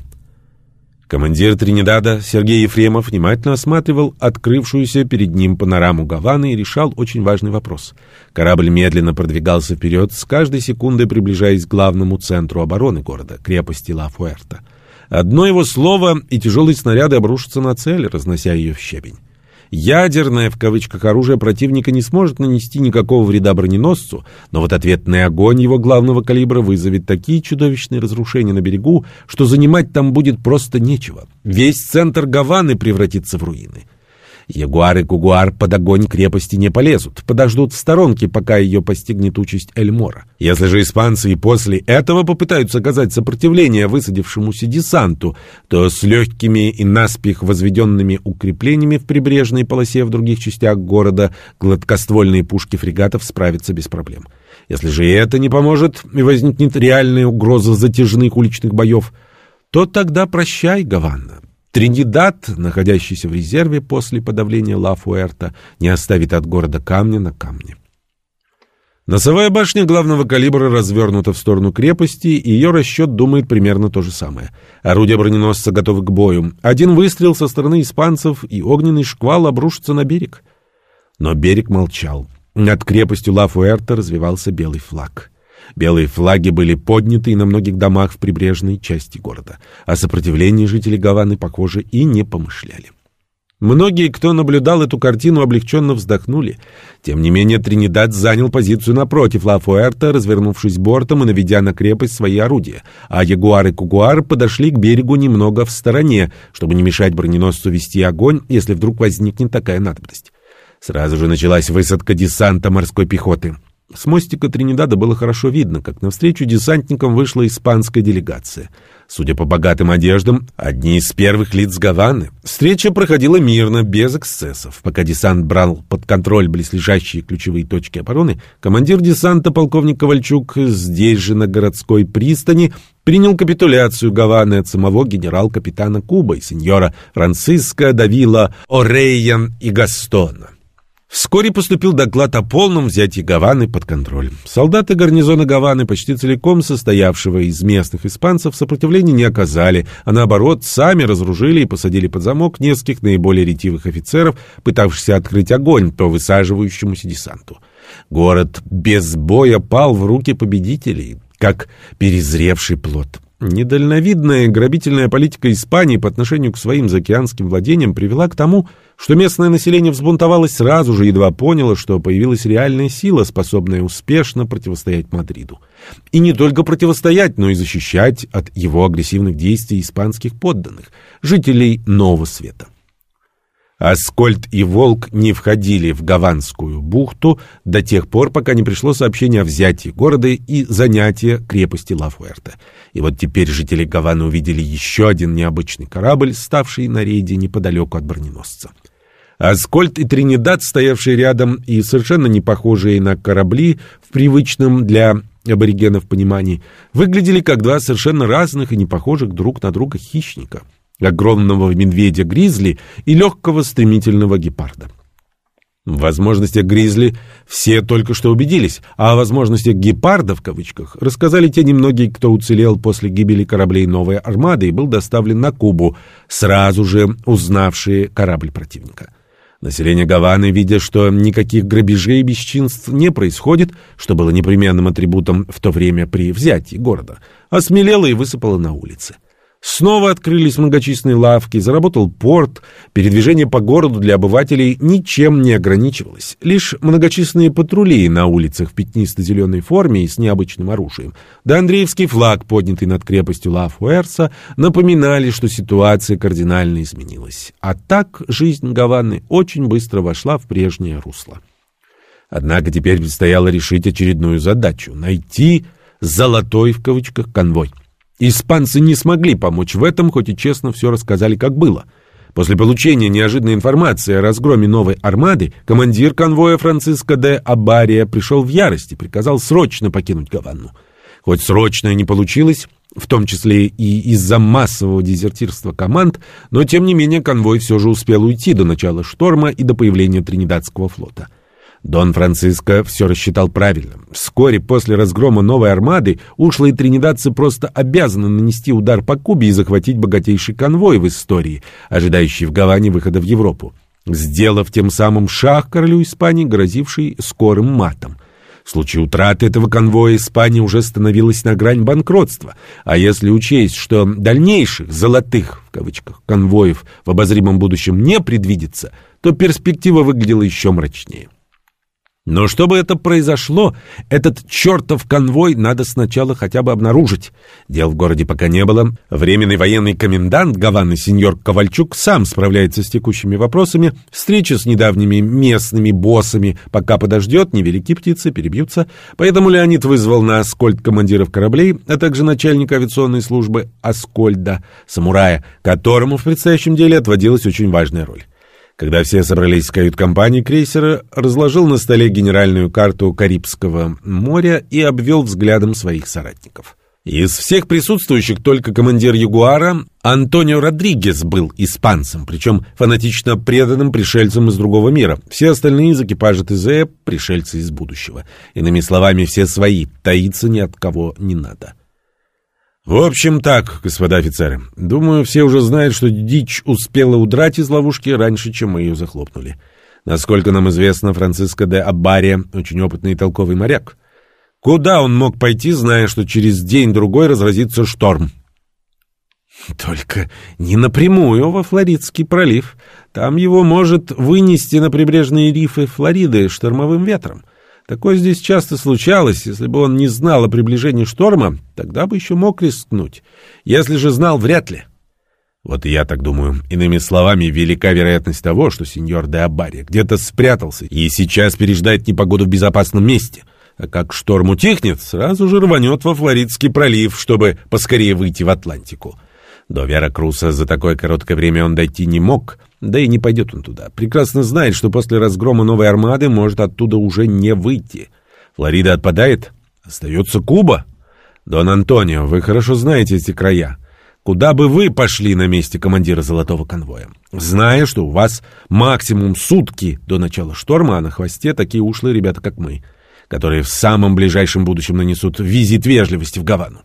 Speaker 1: Командир Тринидада Сергей Ефремов внимательно осматривал открывшуюся перед ним панораму Гаваны и решал очень важный вопрос. Корабль медленно продвигался вперед, с каждой секундой приближаясь к главному центру обороны города, крепости Ла-Фуэрта. Одно его слово, и тяжелые снаряды обрушатся на цель, разнося ее в щебень. Ядерное, в кавычках, оружие противника не сможет нанести никакого вреда броненосцу, но вот ответный огонь его главного калибра вызовет такие чудовищные разрушения на берегу, что занимать там будет просто нечего. Весь центр Гаваны превратится в руины. Ягуар и Кугуар под огонь крепости не полезут, подождут в сторонке, пока ее постигнет участь Эльмора. Если же испанцы и после этого попытаются оказать сопротивление высадившемуся десанту, то с легкими и наспех возведенными укреплениями в прибрежной полосе в других частях города гладкоствольные пушки фрегатов справятся без проблем. Если же и это не поможет, и возникнет реальная угроза затяжных уличных боев, то тогда прощай, Гаванна. Тринидад, находящийся в резерве после подавления Ла-Фуэрта, не оставит от города камня на камне. Носовая башня главного калибра развернута в сторону крепости, и ее расчет думает примерно то же самое. Орудия броненосца готовы к бою. Один выстрел со стороны испанцев, и огненный шквал обрушится на берег. Но берег молчал. Над крепостью Ла-Фуэрта развивался белый флаг. Белые флаги были подняты и на многих домах в прибрежной части города. О сопротивлении жителей Гаваны, похоже, и не помышляли. Многие, кто наблюдал эту картину, облегченно вздохнули. Тем не менее, Тринидад занял позицию напротив Ла-Фуэрта, развернувшись бортом и наведя на крепость свои орудия, а Ягуар и Кугуар подошли к берегу немного в стороне, чтобы не мешать броненосцу вести огонь, если вдруг возникнет такая надобность. Сразу же началась высадка десанта морской пехоты. С мостика Тринидада было хорошо видно, как навстречу десантникам вышла испанская делегация. Судя по богатым одеждам, одни из первых лиц Гаваны. Встреча проходила мирно, без эксцессов. Пока десант брал под контроль близлежащие ключевые точки обороны, командир десанта полковник Ковальчук здесь же на городской пристани принял капитуляцию Гаваны от самого генерал-капитана Кубы, сеньора Франциско Давила Орейян и Гастона. Вскоре поступил доклад о полном взятии Гаваны под контроль. Солдаты гарнизона Гаваны, почти целиком состоявшего из местных испанцев, сопротивления не оказали, а наоборот, сами разоружили и посадили под замок нескольких наиболее ретивых офицеров, пытавшихся открыть огонь по высаживающемуся десанту. Город без боя пал в руки победителей, как перезревший плод. Недальновидная грабительная политика Испании по отношению к своим заокеанским владениям привела к тому, что местное население взбунтовалось сразу же, едва поняло, что появилась реальная сила, способная успешно противостоять Мадриду. И не только противостоять, но и защищать от его агрессивных действий испанских подданных, жителей Нового Света. Аскольд и Волк не входили в Гаванскую бухту до тех пор, пока не пришло сообщение о взятии города и занятии крепости Ла-Фуэрте. И вот теперь жители Гаваны увидели еще один необычный корабль, ставший на рейде неподалеку от броненосца. Аскольд и Тринидад, стоявшие рядом и совершенно не похожие на корабли в привычном для аборигенов понимании, выглядели как два совершенно разных и не похожих друг на друга хищника — огромного медведя-гризли и легкого стремительного гепарда. В возможностях гризли все только что убедились, а о возможностях гепарда, в кавычках, рассказали те немногие, кто уцелел после гибели кораблей новой армады и был доставлен на Кубу, сразу же узнавшие корабль противника. Население Гаваны, видя, что никаких грабежей и бесчинств не происходит, что было непременным атрибутом в то время при взятии города, осмелело и высыпало на улицы. Снова открылись многочисленные лавки, заработал порт, передвижение по городу для обывателей ничем не ограничивалось. Лишь многочисленные патрули на улицах в пятнисто-зеленой форме и с необычным оружием, да Андреевский флаг, поднятый над крепостью Ла-Фуэрса, напоминали, что ситуация кардинально изменилась. А так жизнь Гаваны очень быстро вошла в прежнее русло. Однако теперь предстояло решить очередную задачу — найти «золотой» в кавычках конвой. Испанцы не смогли помочь в этом, хоть и честно все рассказали, как было. После получения неожиданной информации о разгроме новой армады, командир конвоя Франциско де Абария пришел в ярость и приказал срочно покинуть Гавану. Хоть срочно не получилось, в том числе и из-за массового дезертирства команд, но тем не менее конвой все же успел уйти до начала шторма и до появления Тринидадского флота. Дон Франциско все рассчитал правильно. Вскоре после разгрома новой армады ушлые тринидадцы просто обязаны нанести удар по Кубе и захватить богатейший конвой в истории, ожидающий в Гаване выхода в Европу, сделав тем самым шаг королю Испании, грозивший скорым матом. В случае утраты этого конвоя Испания уже становилась на грань банкротства, а если учесть, что дальнейших «золотых» в кавычках конвоев в обозримом будущем не предвидится, то перспектива выглядела еще мрачнее. Но чтобы это произошло, этот чертов конвой надо сначала хотя бы обнаружить. Дел в городе пока не было. Временный военный комендант Гаваны сеньор Ковальчук сам справляется с текущими вопросами. Встреча с недавними местными боссами пока подождет, невелики птицы перебьются. Поэтому Леонид вызвал на Аскольд командиров кораблей, а также начальника авиационной службы Аскольда, самурая, которому в предстоящем деле отводилась очень важная роль. Когда все собрались в кают-компании крейсера, разложил на столе генеральную карту Карибского моря и обвел взглядом своих соратников. Из всех присутствующих только командир Ягуара Антонио Родригес был испанцем, причем фанатично преданным пришельцам из другого мира. Все остальные из экипажа ТЗ — пришельцы из будущего. Иными словами, все свои, таиться ни от кого не надо. В общем так, господа офицеры. Думаю, все уже знают, что дичь успела удрать из ловушки раньше, чем мы ее захлопнули. Насколько нам известно, Франциско де Абария очень опытный и толковый моряк. Куда он мог пойти, зная, что через день-другой разразится шторм? Только не напрямую во Флоридский пролив. Там его может вынести на прибрежные рифы Флориды штормовым ветром. Такое здесь часто случалось. Если бы он не знал о приближении шторма, тогда бы еще мог рискнуть. Если же знал, вряд ли. Вот и я так думаю. Иными словами, велика вероятность того, что сеньор де Абария где-то спрятался и сейчас переждает непогоду в безопасном месте. А как шторм утихнет, сразу же рванет во Флоридский пролив, чтобы поскорее выйти в Атлантику. До Веракруса за такое короткое время он дойти не мог, да и не пойдет он туда. Прекрасно знает, что после разгрома новой армады может оттуда уже не выйти. Флорида отпадает, остается Куба. Дон Антонио, вы хорошо знаете эти края. Куда бы вы пошли на месте командира золотого конвоя? Зная, что у вас максимум сутки до начала шторма, а на хвосте такие ушлые ребята, как мы, которые в самом ближайшем будущем нанесут визит вежливости в Гавану.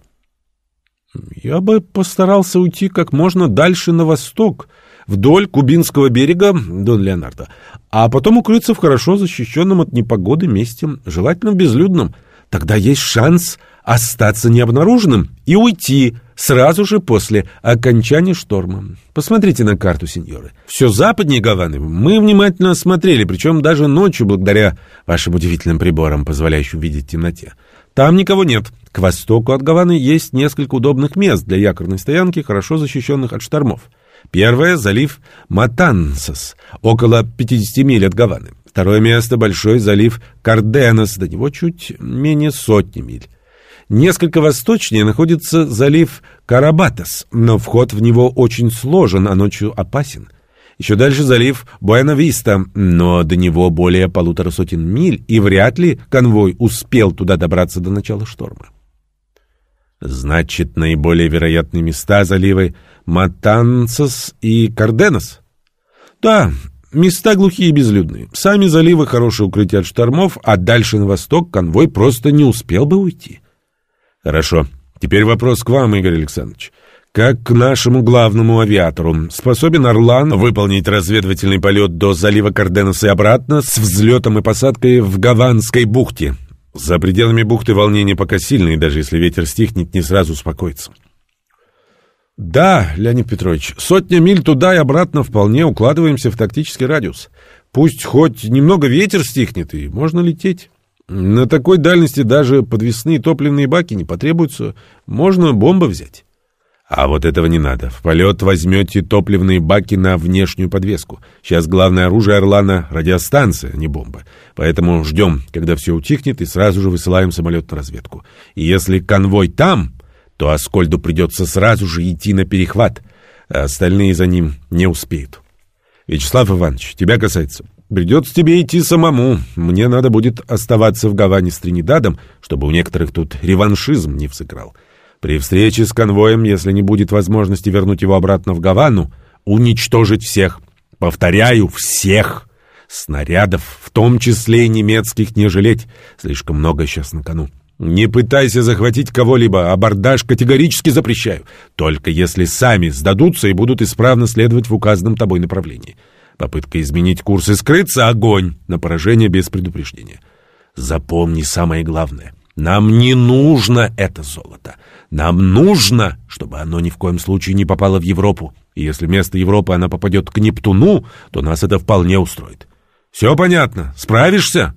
Speaker 1: Я бы постарался уйти как можно дальше на восток, вдоль Кубинского берега, Дон Леонардо, а потом укрыться в хорошо защищенном от непогоды месте, желательно безлюдном. Тогда есть шанс остаться необнаруженным и уйти сразу же после окончания шторма. Посмотрите на карту, сеньоры. Все западнее Гаваны мы внимательно осмотрели, причем даже ночью, благодаря вашим удивительным приборам, позволяющим видеть в темноте. Там никого нет. К востоку от Гаваны есть несколько удобных мест для якорной стоянки, хорошо защищенных от штормов. Первое — залив Матансас, около 50 миль от Гаваны. Второе место — большой залив Карденас, до него чуть менее сотни миль. Несколько восточнее находится залив Карабатас, но вход в него очень сложен, а ночью опасен. Еще дальше залив Буэна-Виста, но до него более полутора сотен миль, и вряд ли конвой успел туда добраться до начала шторма. Значит, наиболее вероятные места заливы Матансас и Карденас? Да, места глухие и безлюдные. Сами заливы хорошее укрытие от штормов, а дальше на восток конвой просто не успел бы уйти. Хорошо. Теперь вопрос к вам, Игорь Александрович. Как к нашему главному авиатору, способен «Орлан» выполнить разведывательный полет до залива Карденас и обратно с взлетом и посадкой в Гаванской бухте? За пределами бухты волнение пока сильное, даже если ветер стихнет, не сразу успокоится. Да, Леонид Петрович, сотня миль туда и обратно вполне укладываемся в тактический радиус. Пусть хоть немного ветер стихнет, и можно лететь. На такой дальности даже подвесные топливные баки не потребуются, можно бомбы взять. А вот этого не надо. В полет возьмете топливные баки на внешнюю подвеску. Сейчас главное оружие «Орлана» — радиостанция, а не бомба. Поэтому ждем, когда все утихнет, и сразу же высылаем самолет на разведку. И если конвой там, то Аскольду придется сразу же идти на перехват, а остальные за ним не успеют. Вячеслав Иванович, тебя касается. Придется тебе идти самому. Мне надо будет оставаться в Гаване с Тринидадом, чтобы у некоторых тут реваншизм не взыграл. — при встрече с конвоем, если не будет возможности вернуть его обратно в Гавану, уничтожить всех. Повторяю, всех. Снарядов, в том числе и немецких, не жалеть. Слишком много сейчас на кону. Не пытайся захватить кого-либо, абордаж категорически запрещаю. Только если сами сдадутся и будут исправно следовать в указанном тобой направлении. Попытка изменить курс и скрыться — огонь на поражение без предупреждения. Запомни самое главное. Нам не нужно это золото. Нам нужно, чтобы оно ни в коем случае не попало в Европу. И если вместо Европы она попадет к Нептуну, то нас это вполне устроит. Все понятно? Справишься?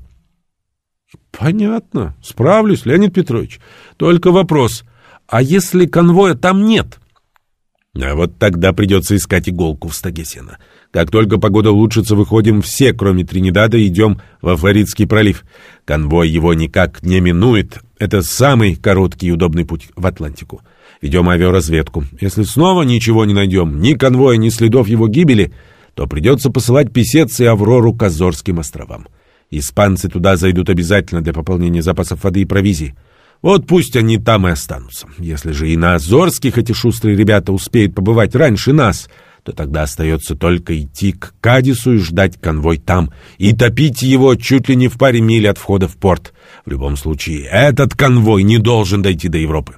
Speaker 1: Понятно. Справлюсь, Леонид Петрович. Только вопрос, а если конвоя там нет? А вот тогда придется искать иголку в стоге сена. Как только погода улучшится, выходим все, кроме Тринидада, идем во Флоридский пролив. Конвой его никак не минует. Это самый короткий и удобный путь в Атлантику. Ведем авиаразведку. Если снова ничего не найдем, ни конвоя, ни следов его гибели, то придется посылать писец и Аврору к Азорским островам. Испанцы туда зайдут обязательно для пополнения запасов воды и провизии. Вот пусть они там и останутся. Если же и на Азорских эти шустрые ребята успеют побывать раньше нас — то тогда остается только идти к Кадису и ждать конвой там, и топить его чуть ли не в паре миль от входа в порт. В любом случае, этот конвой не должен дойти до Европы.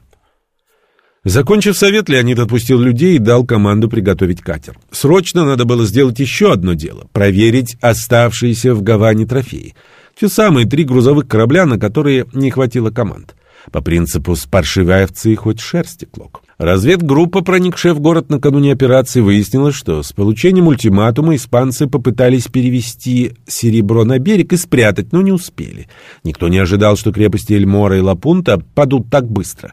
Speaker 1: Закончив совет, Леонид отпустил людей и дал команду приготовить катер. Срочно надо было сделать еще одно дело — проверить оставшиеся в Гаване трофеи. Те самые три грузовых корабля, на которые не хватило команд. По принципу «с паршивой овцы хоть шерсти клок». Разведгруппа, проникшая в город накануне операции, выяснила, что с получением ультиматума испанцы попытались перевести серебро на берег и спрятать, но не успели. Никто не ожидал, что крепости Эльмора и Лапунта падут так быстро.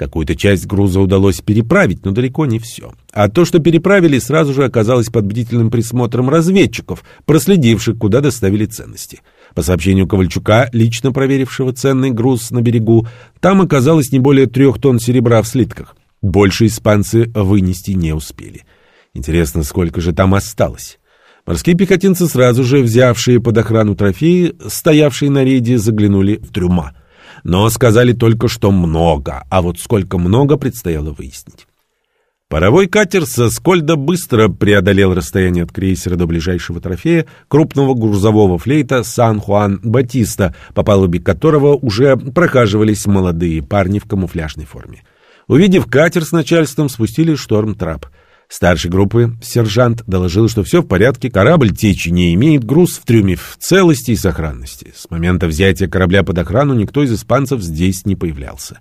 Speaker 1: Какую-то часть груза удалось переправить, но далеко не все. А то, что переправили, сразу же оказалось под бдительным присмотром разведчиков, проследивших, куда доставили ценности. По сообщению Ковальчука, лично проверившего ценный груз на берегу, там оказалось не более трех тонн серебра в слитках. Больше испанцы вынести не успели. Интересно, сколько же там осталось? Морские пехотинцы, сразу же взявшие под охрану трофеи, стоявшие на рейде, заглянули в трюма. Но сказали только, что много, а вот сколько много предстояло выяснить. Паровой катер со Скольда быстро преодолел расстояние от крейсера до ближайшего трофея, крупного грузового флейта «Сан-Хуан-Батиста», по палубе которого уже прохаживались молодые парни в камуфляжной форме. Увидев катер с начальством, спустили шторм-трап. Старший группы, сержант, доложил, что все в порядке, корабль течи не имеет, груз в трюме в целости и сохранности. С момента взятия корабля под охрану никто из испанцев здесь не появлялся.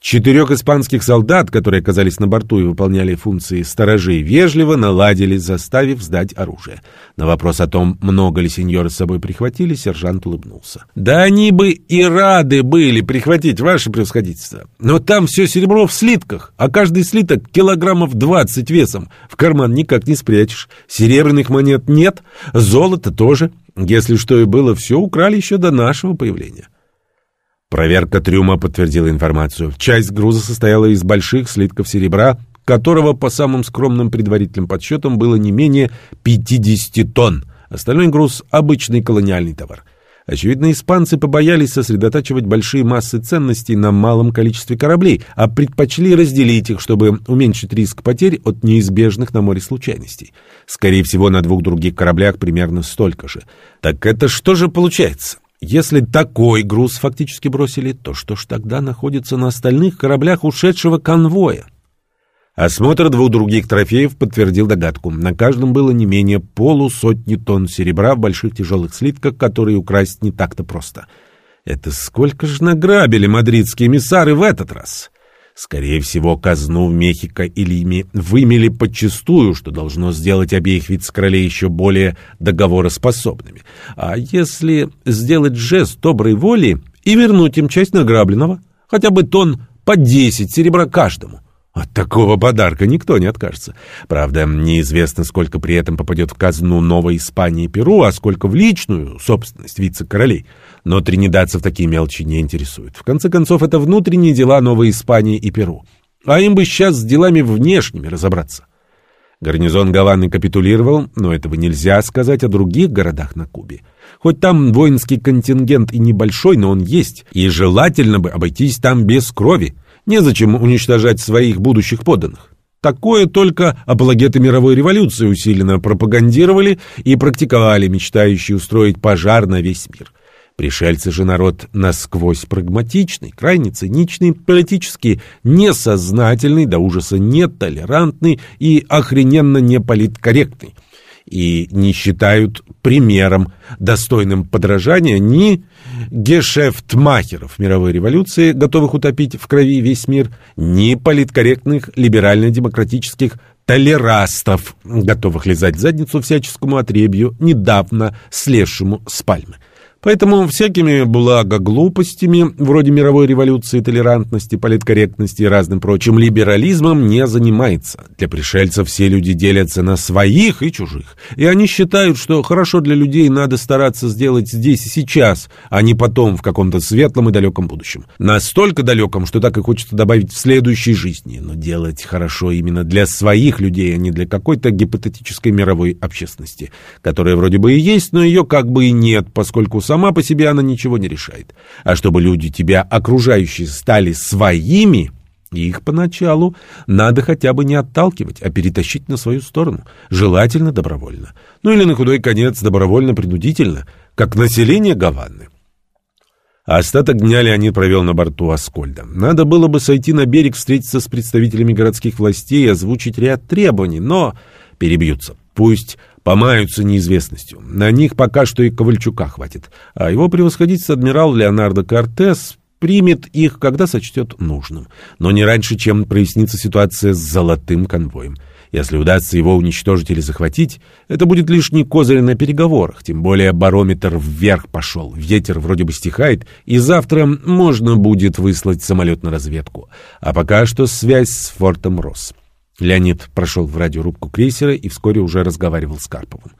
Speaker 1: Четырех испанских солдат, которые оказались на борту и выполняли функции сторожей, вежливо наладили, заставив сдать оружие. На вопрос о том, много ли сеньоры с собой прихватили, сержант улыбнулся. «Да они бы и рады были прихватить ваше превосходительство. Но там все серебро в слитках, а каждый слиток килограммов двадцать весом. В карман никак не спрячешь. Серебряных монет нет, золота тоже. Если что и было, все украли еще до нашего появления». Проверка трюма подтвердила информацию. Часть груза состояла из больших слитков серебра, которого, по самым скромным предварительным подсчетам, было не менее 50 тонн. Остальной груз — обычный колониальный товар. Очевидно, испанцы побоялись сосредотачивать большие массы ценностей на малом количестве кораблей, а предпочли разделить их, чтобы уменьшить риск потерь от неизбежных на море случайностей. Скорее всего, на двух других кораблях примерно столько же. Так это что же получается? Если такой груз фактически бросили, то что ж тогда находится на остальных кораблях ушедшего конвоя? Осмотр двух других трофеев подтвердил догадку. На каждом было не менее полусотни тонн серебра в больших тяжелых слитках, которые украсть не так-то просто. Это сколько же награбили мадридские эмиссары в этот раз? Скорее всего, казну в Мехико или ими вымели подчистую, что должно сделать обеих вице-королей еще более договороспособными. А если сделать жест доброй воли и вернуть им часть награбленного, хотя бы тон по десять серебра каждому, от такого подарка никто не откажется. Правда, неизвестно, сколько при этом попадет в казну Новой Испании и Перу, а сколько в личную собственность вице-королей. Но тринидадцев такие мелочи не интересуют. В конце концов, это внутренние дела Новой Испании и Перу. А им бы сейчас с делами внешними разобраться. Гарнизон Гаваны капитулировал, но этого нельзя сказать о других городах на Кубе. Хоть там воинский контингент и небольшой, но он есть, и желательно бы обойтись там без крови. Незачем уничтожать своих будущих подданных. Такое только апологеты мировой революции усиленно пропагандировали и практиковали, мечтающие устроить пожар на весь мир. Пришельцы же народ насквозь прагматичный, крайне циничный, политически несознательный, до ужаса нетолерантный и охрененно неполиткорректный и не считают примером, достойным подражания ни гешефтмахеров мировой революции, готовых утопить в крови весь мир, ни политкорректных либерально-демократических толерастов, готовых лизать задницу всяческому отребью, недавно слезшему с пальмы. Поэтому всякими благоглупостями, вроде мировой революции, толерантности, политкорректности и разным прочим либерализмом не занимается. Для пришельцев все люди делятся на своих и чужих. И они считают, что хорошо для людей надо стараться сделать здесь и сейчас, а не потом в каком-то светлом и далеком будущем. Настолько далеком, что так и хочется добавить в следующей жизни. Но делать хорошо именно для своих людей, а не для какой-то гипотетической мировой общественности, которая вроде бы и есть, но ее как бы и нет, поскольку Сама по себе она ничего не решает. А чтобы люди тебя окружающие стали своими, их поначалу надо хотя бы не отталкивать, а перетащить на свою сторону, желательно добровольно. Ну или на худой конец добровольно-принудительно, как население Гаваны. остаток дня Леонид провел на борту Аскольда. Надо было бы сойти на берег, встретиться с представителями городских властей и озвучить ряд требований, но перебьются. Пусть помаются неизвестностью. На них пока что и Ковальчука хватит. А его превосходительство адмирал Леонардо Кортес примет их, когда сочтет нужным. Но не раньше, чем прояснится ситуация с золотым конвоем. Если удастся его уничтожить или захватить, это будет лишний козырь на переговорах, тем более барометр вверх пошел, ветер вроде бы стихает, и завтра можно будет выслать самолет на разведку. А пока что связь с фортом Росс. Леонид прошел в радиорубку крейсера и вскоре уже разговаривал с Карповым.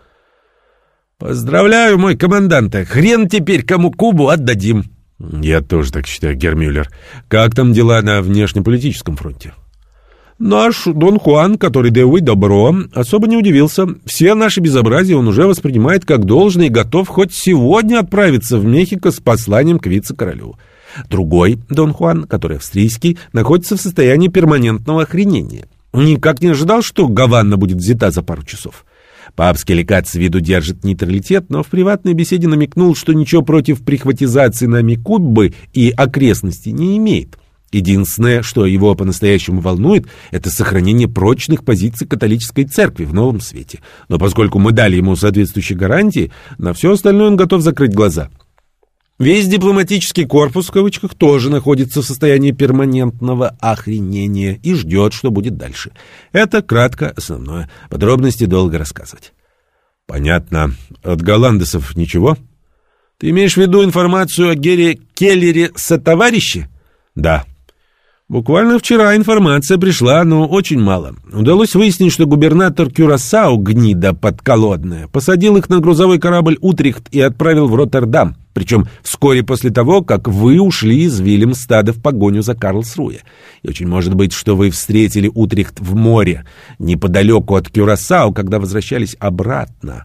Speaker 1: «Поздравляю, мой командант! Хрен теперь кому Кубу отдадим!» «Я тоже так считаю, Гермюллер. Как там дела на внешнеполитическом фронте?» Наш Дон Хуан, который дает добро, особо не удивился. Все наши безобразия он уже воспринимает как должное и готов хоть сегодня отправиться в Мехико с посланием к вице-королю. Другой, Дон Хуан, который австрийский, находится в состоянии перманентного охренения. Никак не ожидал, что Гаванна будет взята за пару часов. Папский легат с виду держит нейтралитет, но в приватной беседе намекнул, что ничего против прихватизации нами Кубы и окрестностей не имеет. Единственное, что его по-настоящему волнует, это сохранение прочных позиций католической церкви в новом свете. Но поскольку мы дали ему соответствующие гарантии, на все остальное он готов закрыть глаза. Весь дипломатический корпус, в кавычках, тоже находится в состоянии перманентного охренения и ждет, что будет дальше. Это кратко основное. Подробности долго рассказывать. Понятно. От голландцев ничего? Ты имеешь в виду информацию о Гере Келлере сотоварище? Да. Буквально вчера информация пришла, но очень мало. Удалось выяснить, что губернатор Кюрасау, гнида подколодная, посадил их на грузовой корабль «Утрихт» и отправил в Роттердам, причем вскоре после того, как вы ушли из Вильямстада в погоню за Карлсруе. И очень может быть, что вы встретили Утрихт в море, неподалеку от Кюрасау, когда возвращались обратно.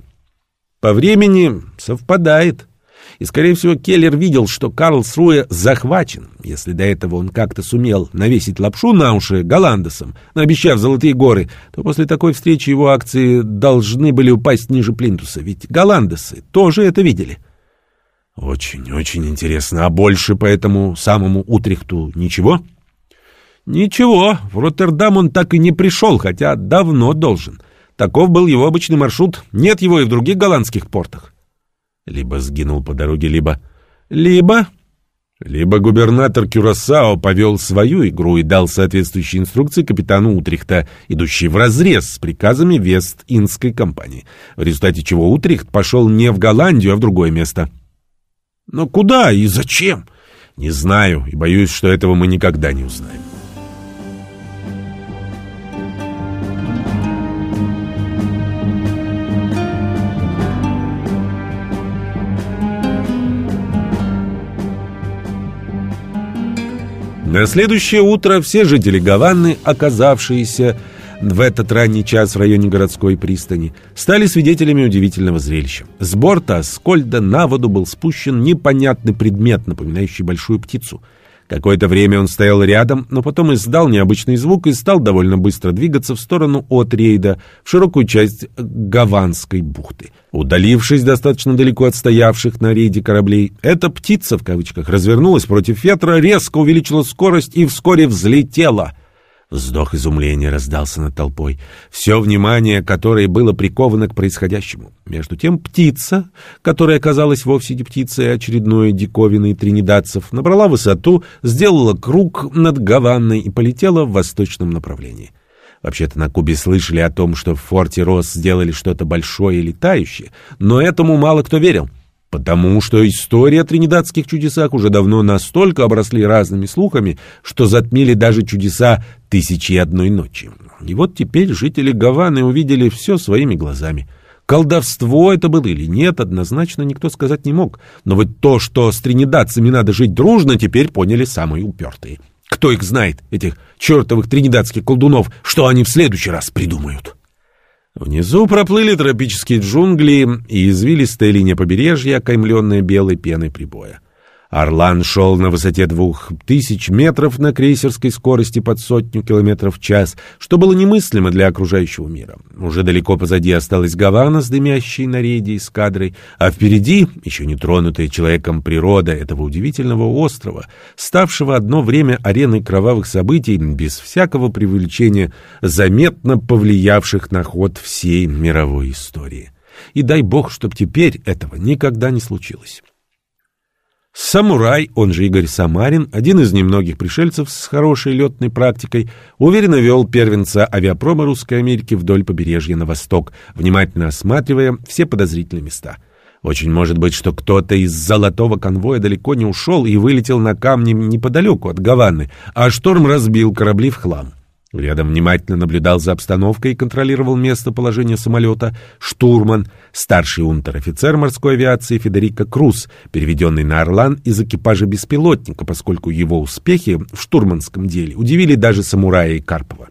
Speaker 1: По времени совпадает. И, скорее всего, Келлер видел, что Карлсруэ захвачен. Если до этого он как-то сумел навесить лапшу на уши голландцам, наобещав золотые горы, то после такой встречи его акции должны были упасть ниже плинтуса, ведь голландцы тоже это видели. Очень, очень интересно. А больше по этому самому Утрехту ничего? Ничего. В Роттердам он так и не пришел, хотя давно должен. Таков был его обычный маршрут. Нет его и в других голландских портах. Либо сгинул по дороге, либо... Либо... Либо губернатор Кюрасао повел свою игру и дал соответствующие инструкции капитану Утрихта, идущие вразрез с приказами Вест-Индской компании, в результате чего Утрихт пошел не в Голландию, а в другое место. Но куда и зачем? Не знаю, и боюсь, что этого мы никогда не узнаем. На следующее утро все жители Гаваны, оказавшиеся в этот ранний час в районе городской пристани, стали свидетелями удивительного зрелища. С борта Аскольда на воду был спущен непонятный предмет, напоминающий большую птицу — Какое-то время он стоял рядом, но потом издал необычный звук и стал довольно быстро двигаться в сторону от рейда, в широкую часть Гаванской бухты. Удалившись достаточно далеко от стоявших на рейде кораблей, эта птица, в кавычках, развернулась против ветра, резко увеличила скорость и вскоре взлетела — Вздох изумления раздался над толпой. Все внимание, которое было приковано к происходящему. Между тем птица, которая оказалась вовсе не птицей, а очередной диковиной тринидадцев, набрала высоту, сделала круг над Гаванной и полетела в восточном направлении. Вообще-то на Кубе слышали о том, что в форте Рос сделали что-то большое и летающее, но этому мало кто верил. Потому что история о тринидадских чудесах уже давно настолько обросли разными слухами, что затмили даже чудеса «Тысячи и одной ночи». И вот теперь жители Гаваны увидели все своими глазами. Колдовство это было или нет, однозначно никто сказать не мог. Но вот то, что с тринидадцами надо жить дружно, теперь поняли самые упертые. Кто их знает, этих чертовых тринидадских колдунов, что они в следующий раз придумают? Внизу проплыли тропические джунгли и извилистая линия побережья, окаймленная белой пеной прибоя. Орлан шел на высоте двух тысяч метров на крейсерской скорости под сотню километров в час, что было немыслимо для окружающего мира. Уже далеко позади осталась Гавана с дымящей на рейде эскадрой, а впереди, еще не тронутая человеком природа этого удивительного острова, ставшего одно время ареной кровавых событий, без всякого привлечения, заметно повлиявших на ход всей мировой истории. И дай бог, чтоб теперь этого никогда не случилось. Самурай, он же Игорь Самарин, один из немногих пришельцев с хорошей летной практикой, уверенно вел первенца авиапрома Русской Америки вдоль побережья на восток, внимательно осматривая все подозрительные места. Очень может быть, что кто-то из золотого конвоя далеко не ушел и вылетел на камни неподалеку от Гаваны, а шторм разбил корабли в хлам. Рядом внимательно наблюдал за обстановкой и контролировал местоположение самолета штурман, старший унтер-офицер морской авиации Федерико Круз, переведенный на «Орлан» из экипажа беспилотника, поскольку его успехи в штурманском деле удивили даже самурая и Карпова.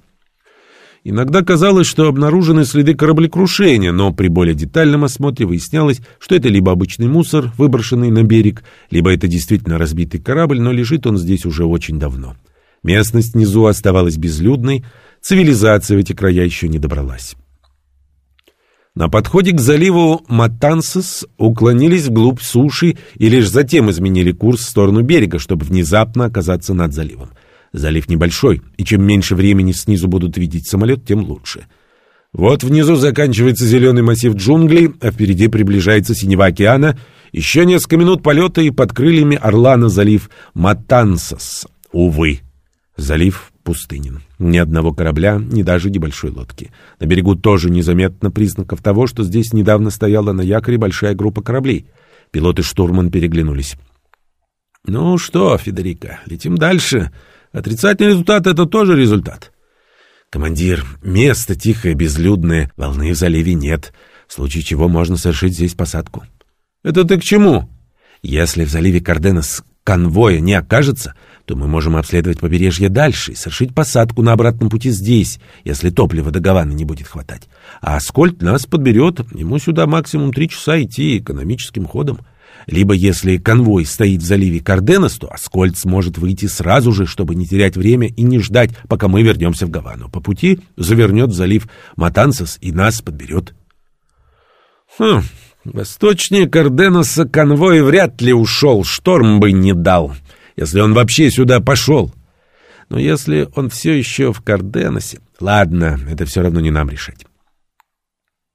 Speaker 1: Иногда казалось, что обнаружены следы кораблекрушения, но при более детальном осмотре выяснялось, что это либо обычный мусор, выброшенный на берег, либо это действительно разбитый корабль, но лежит он здесь уже очень давно. Местность внизу оставалась безлюдной, цивилизация в эти края еще не добралась. На подходе к заливу Матансес уклонились вглубь суши и лишь затем изменили курс в сторону берега, чтобы внезапно оказаться над заливом. Залив небольшой, и чем меньше времени снизу будут видеть самолет, тем лучше. Вот внизу заканчивается зеленый массив джунглей, а впереди приближается синева океана. Еще несколько минут полета, и под крыльями Орлана залив Матансас. Увы. Залив пустынен. Ни одного корабля, ни даже небольшой лодки. На берегу тоже незаметно признаков того, что здесь недавно стояла на якоре большая группа кораблей. Пилот и штурман переглянулись. «Ну что, Федерико, летим дальше. Отрицательный результат — это тоже результат». «Командир, место тихое, безлюдное, волны в заливе нет, в случае чего можно совершить здесь посадку». «Это ты к чему?» «Если в заливе Карденас конвоя не окажется, то мы можем обследовать побережье дальше и совершить посадку на обратном пути здесь, если топлива до Гаваны не будет хватать. А Аскольд нас подберет, ему сюда максимум три часа идти экономическим ходом. Либо, если конвой стоит в заливе Карденас, то Аскольд сможет выйти сразу же, чтобы не терять время и не ждать, пока мы вернемся в Гавану. По пути завернет в залив Матансас и нас подберет. Хм, восточнее Карденаса конвой вряд ли ушел, шторм бы не дал если он вообще сюда пошел. Но если он все еще в Карденосе... Ладно, это все равно не нам решать.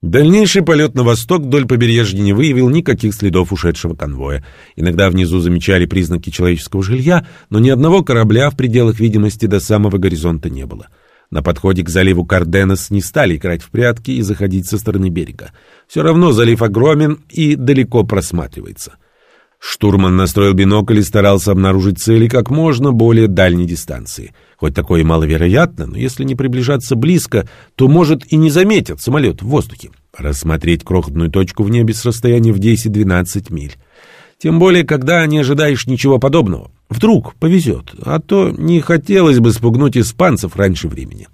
Speaker 1: Дальнейший полет на восток вдоль побережья не выявил никаких следов ушедшего конвоя. Иногда внизу замечали признаки человеческого жилья, но ни одного корабля в пределах видимости до самого горизонта не было. На подходе к заливу Карденос не стали играть в прятки и заходить со стороны берега. Все равно залив огромен и далеко просматривается. — Штурман настроил бинокль и старался обнаружить цели как можно более дальней дистанции. Хоть такое и маловероятно, но если не приближаться близко, то, может, и не заметят самолет в воздухе. Рассмотреть крохотную точку в небе с расстояния в 10-12 миль. Тем более, когда не ожидаешь ничего подобного. Вдруг повезет, а то не хотелось бы спугнуть испанцев раньше времени.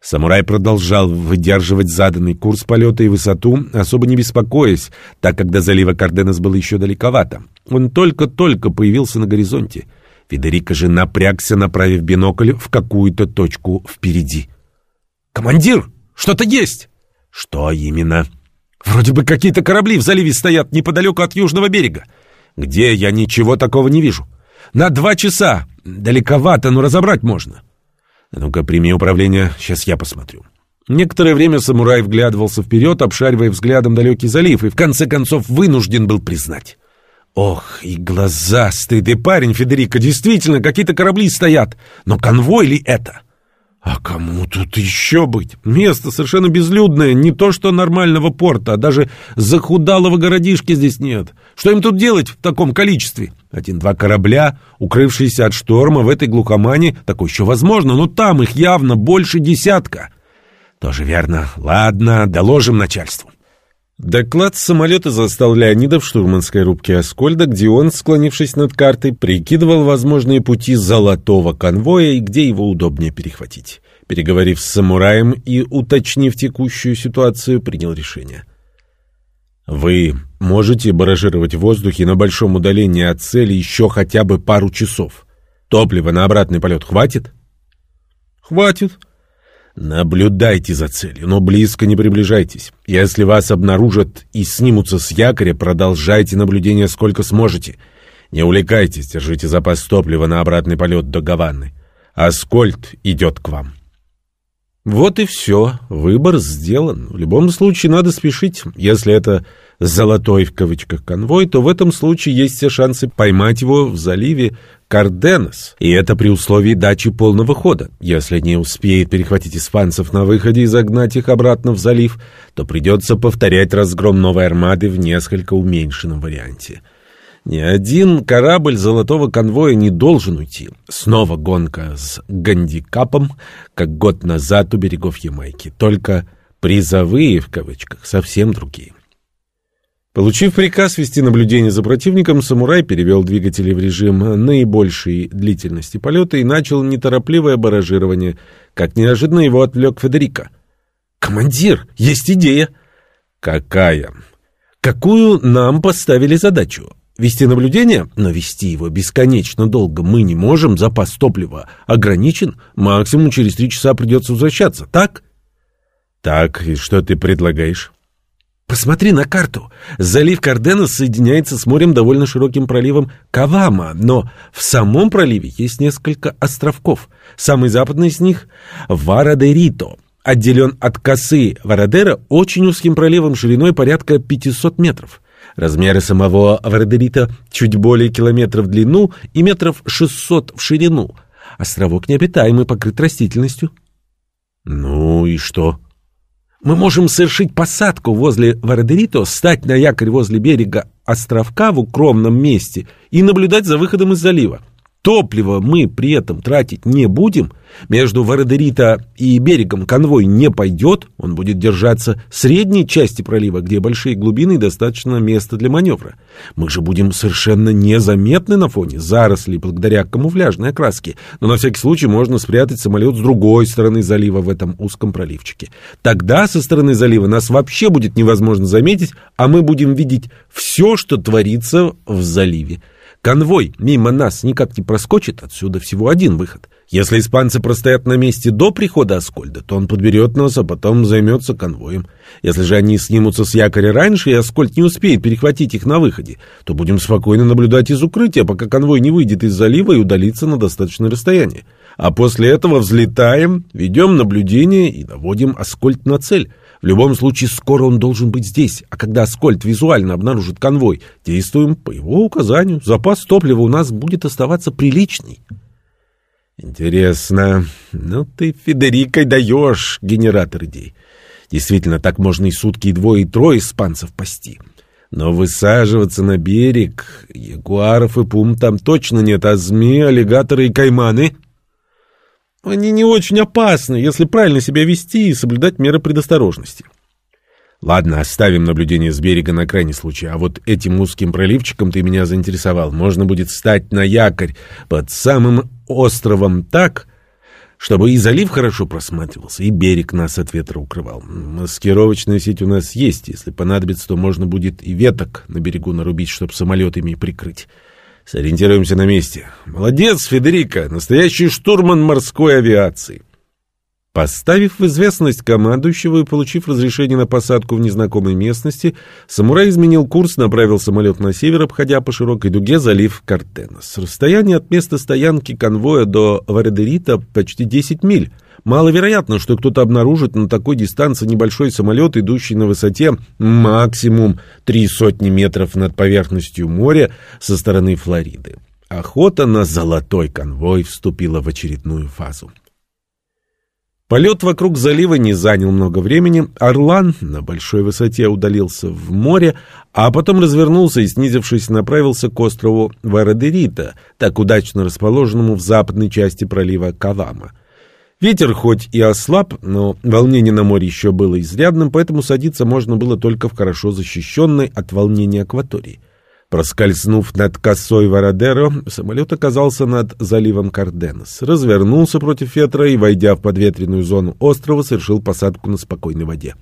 Speaker 1: Самурай продолжал выдерживать заданный курс полета и высоту, особо не беспокоясь, так как до залива Карденас было еще далековато. Он только-только появился на горизонте. Федерико же напрягся, направив бинокль в какую-то точку впереди. «Командир, что-то есть!» «Что именно?» «Вроде бы какие-то корабли в заливе стоят неподалеку от южного берега. Где я ничего такого не вижу. На два часа. Далековато, но разобрать можно». «Ну-ка, прими управление, сейчас я посмотрю». Некоторое время самурай вглядывался вперед, обшаривая взглядом далекий залив, и в конце концов вынужден был признать. «Ох, и глазастый ты парень, Федерико, действительно, какие-то корабли стоят. Но конвой ли это?» А кому тут еще быть? Место совершенно безлюдное, не то что нормального порта, а даже захудалого городишки здесь нет. Что им тут делать в таком количестве? Один-два корабля, укрывшиеся от шторма в этой глухомане, такое еще возможно, но там их явно больше десятка. Тоже верно. Ладно, доложим начальству. Доклад самолета застал Леонида в штурманской рубке Аскольда, где он, склонившись над картой, прикидывал возможные пути золотого конвоя и где его удобнее перехватить. Переговорив с самураем и уточнив текущую ситуацию, принял решение. Вы можете баражировать в воздухе на большом удалении от цели еще хотя бы пару часов? Топлива на обратный полет хватит?
Speaker 2: Хватит.
Speaker 1: Наблюдайте за целью, но близко не приближайтесь. Если вас обнаружат и снимутся с якоря, продолжайте наблюдение сколько сможете. Не увлекайтесь, держите запас топлива на обратный полет до Гаваны. Аскольд идет к вам. Вот и все. Выбор сделан. В любом случае надо спешить. Если это «золотой» в кавычках конвой, то в этом случае есть все шансы поймать его в заливе Карденес. И это при условии дачи полного хода. Если не успеет перехватить испанцев на выходе и загнать их обратно в залив, то придется повторять разгром новой армады в несколько уменьшенном варианте. Ни один корабль золотого конвоя не должен уйти. Снова гонка с гандикапом, как год назад у берегов Ямайки. Только призовые, в кавычках, совсем другие. Получив приказ вести наблюдение за противником, самурай перевел двигатели в режим наибольшей длительности полета и начал неторопливое баражирование. Как неожиданно его отвлек Федерико. «Командир, есть идея!» «Какая?» «Какую нам поставили задачу?» Вести наблюдение, но вести его бесконечно долго мы не можем, запас топлива ограничен, максимум через три часа придется возвращаться, так? Так, и что ты предлагаешь?
Speaker 2: Посмотри на карту. Залив Карденос соединяется с морем довольно широким проливом Кавама, но в самом проливе есть несколько островков. Самый западный из них — Варадерито, отделен от косы Варадера очень узким проливом шириной порядка 500 метров. Размеры самого Вардерита чуть более километра в длину и метров 600 в ширину. Островок необитаемый, покрыт растительностью.
Speaker 1: Ну и что?
Speaker 2: Мы можем совершить посадку возле Вардерито, стать на якорь возле берега островка в укромном месте и наблюдать за выходом из залива. Топливо мы при этом тратить не будем. Между Варадерита и берегом конвой не пойдет. Он будет держаться средней части пролива, где большие глубины и достаточно места для маневра. Мы же будем совершенно незаметны на фоне зарослей благодаря камуфляжной окраске. Но на всякий случай можно спрятать самолет с другой стороны залива в этом узком проливчике. Тогда со стороны залива нас вообще будет невозможно заметить, а мы будем видеть все, что творится в заливе. Конвой мимо нас никак не проскочит, отсюда всего один выход. Если испанцы простоят на месте до прихода Аскольда, то он подберет нас, а потом займется конвоем. Если же они снимутся с якоря раньше, и Аскольд не успеет перехватить их на выходе, то будем спокойно наблюдать из укрытия, пока конвой не выйдет из залива и удалится на достаточное расстояние. А после этого взлетаем, ведем наблюдение и наводим Аскольд на цель. В любом случае, скоро он должен быть здесь, а когда Аскольд визуально обнаружит конвой, действуем по его указанию. Запас топлива у нас будет оставаться приличный.
Speaker 1: Интересно. Ну ты, Федерикой, даешь генератор идей. Действительно, так можно и сутки, и двое, и трое испанцев пасти. Но высаживаться на берег... Ягуаров и пум там точно нет, а змеи, аллигаторы и кайманы...
Speaker 2: Они не очень опасны, если правильно себя вести и соблюдать меры предосторожности.
Speaker 1: Ладно, оставим наблюдение с берега на крайний случай. А вот этим узким проливчиком ты меня заинтересовал. Можно будет встать на якорь под самым островом так, чтобы и залив хорошо просматривался, и берег нас от ветра укрывал. Маскировочная сеть у нас есть. Если понадобится, то можно будет и веток на берегу нарубить, чтобы самолет ими прикрыть. Сориентируемся на месте. Молодец, Федерико, настоящий штурман морской авиации. Поставив в известность командующего и получив разрешение на посадку в незнакомой местности, самурай изменил курс, направил самолет на север, обходя по широкой дуге залив Картенос. Расстояние от места стоянки конвоя до Варедерита почти 10 миль. Маловероятно, что кто-то обнаружит на такой дистанции небольшой самолет, идущий на высоте максимум три сотни метров над поверхностью моря со стороны Флориды. Охота на золотой конвой вступила в очередную фазу. Полет вокруг залива не занял много времени. Орлан на большой высоте удалился в море, а потом развернулся и, снизившись, направился к острову Варадерита, так удачно расположенному в западной части пролива Кавама. Ветер хоть и ослаб, но волнение на море еще было изрядным, поэтому садиться можно было только в хорошо защищенной от волнения акватории. Проскользнув над косой Вородеро, самолет оказался над заливом Карденос, развернулся против ветра и, войдя в подветренную зону острова, совершил посадку на спокойной воде.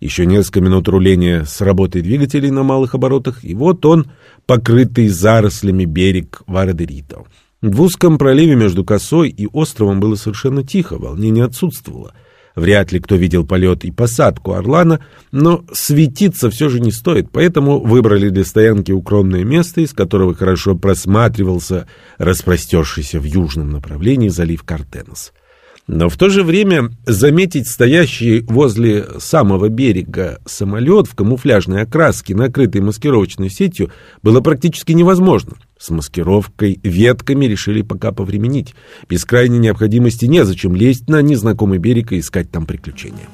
Speaker 1: Еще несколько минут руления с работой двигателей на малых оборотах, и вот он, покрытый зарослями берег Варадерито. В узком проливе между косой и островом было совершенно тихо, волнение отсутствовало. Вряд ли кто видел полет и посадку Орлана, но светиться все же не стоит, поэтому выбрали для стоянки укромное место, из которого хорошо просматривался распростершийся в южном направлении залив Картенос. Но в то же время заметить стоящий возле самого берега самолет в камуфляжной окраске, накрытый маскировочной сетью, было практически невозможно. С маскировкой ветками решили пока повременить. Без крайней необходимости незачем лезть на незнакомый берег и искать там приключения.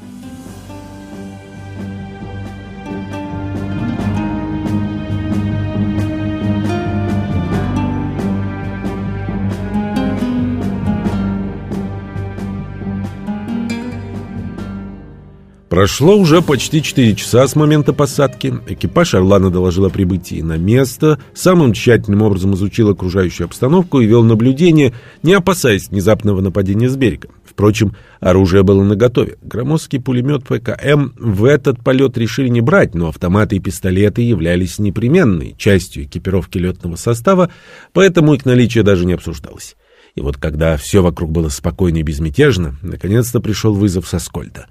Speaker 1: Прошло уже почти 4 часа с момента посадки. Экипаж Орлана доложил о прибытии на место, самым тщательным образом изучил окружающую обстановку и вел наблюдение, не опасаясь внезапного нападения с берега. Впрочем, оружие было наготове. Громоздкий пулемет ПКМ в этот полет решили не брать, но автоматы и пистолеты являлись непременной частью экипировки летного состава, поэтому их наличие даже не обсуждалось. И вот когда все вокруг было спокойно и безмятежно, наконец-то пришел вызов со Скольда.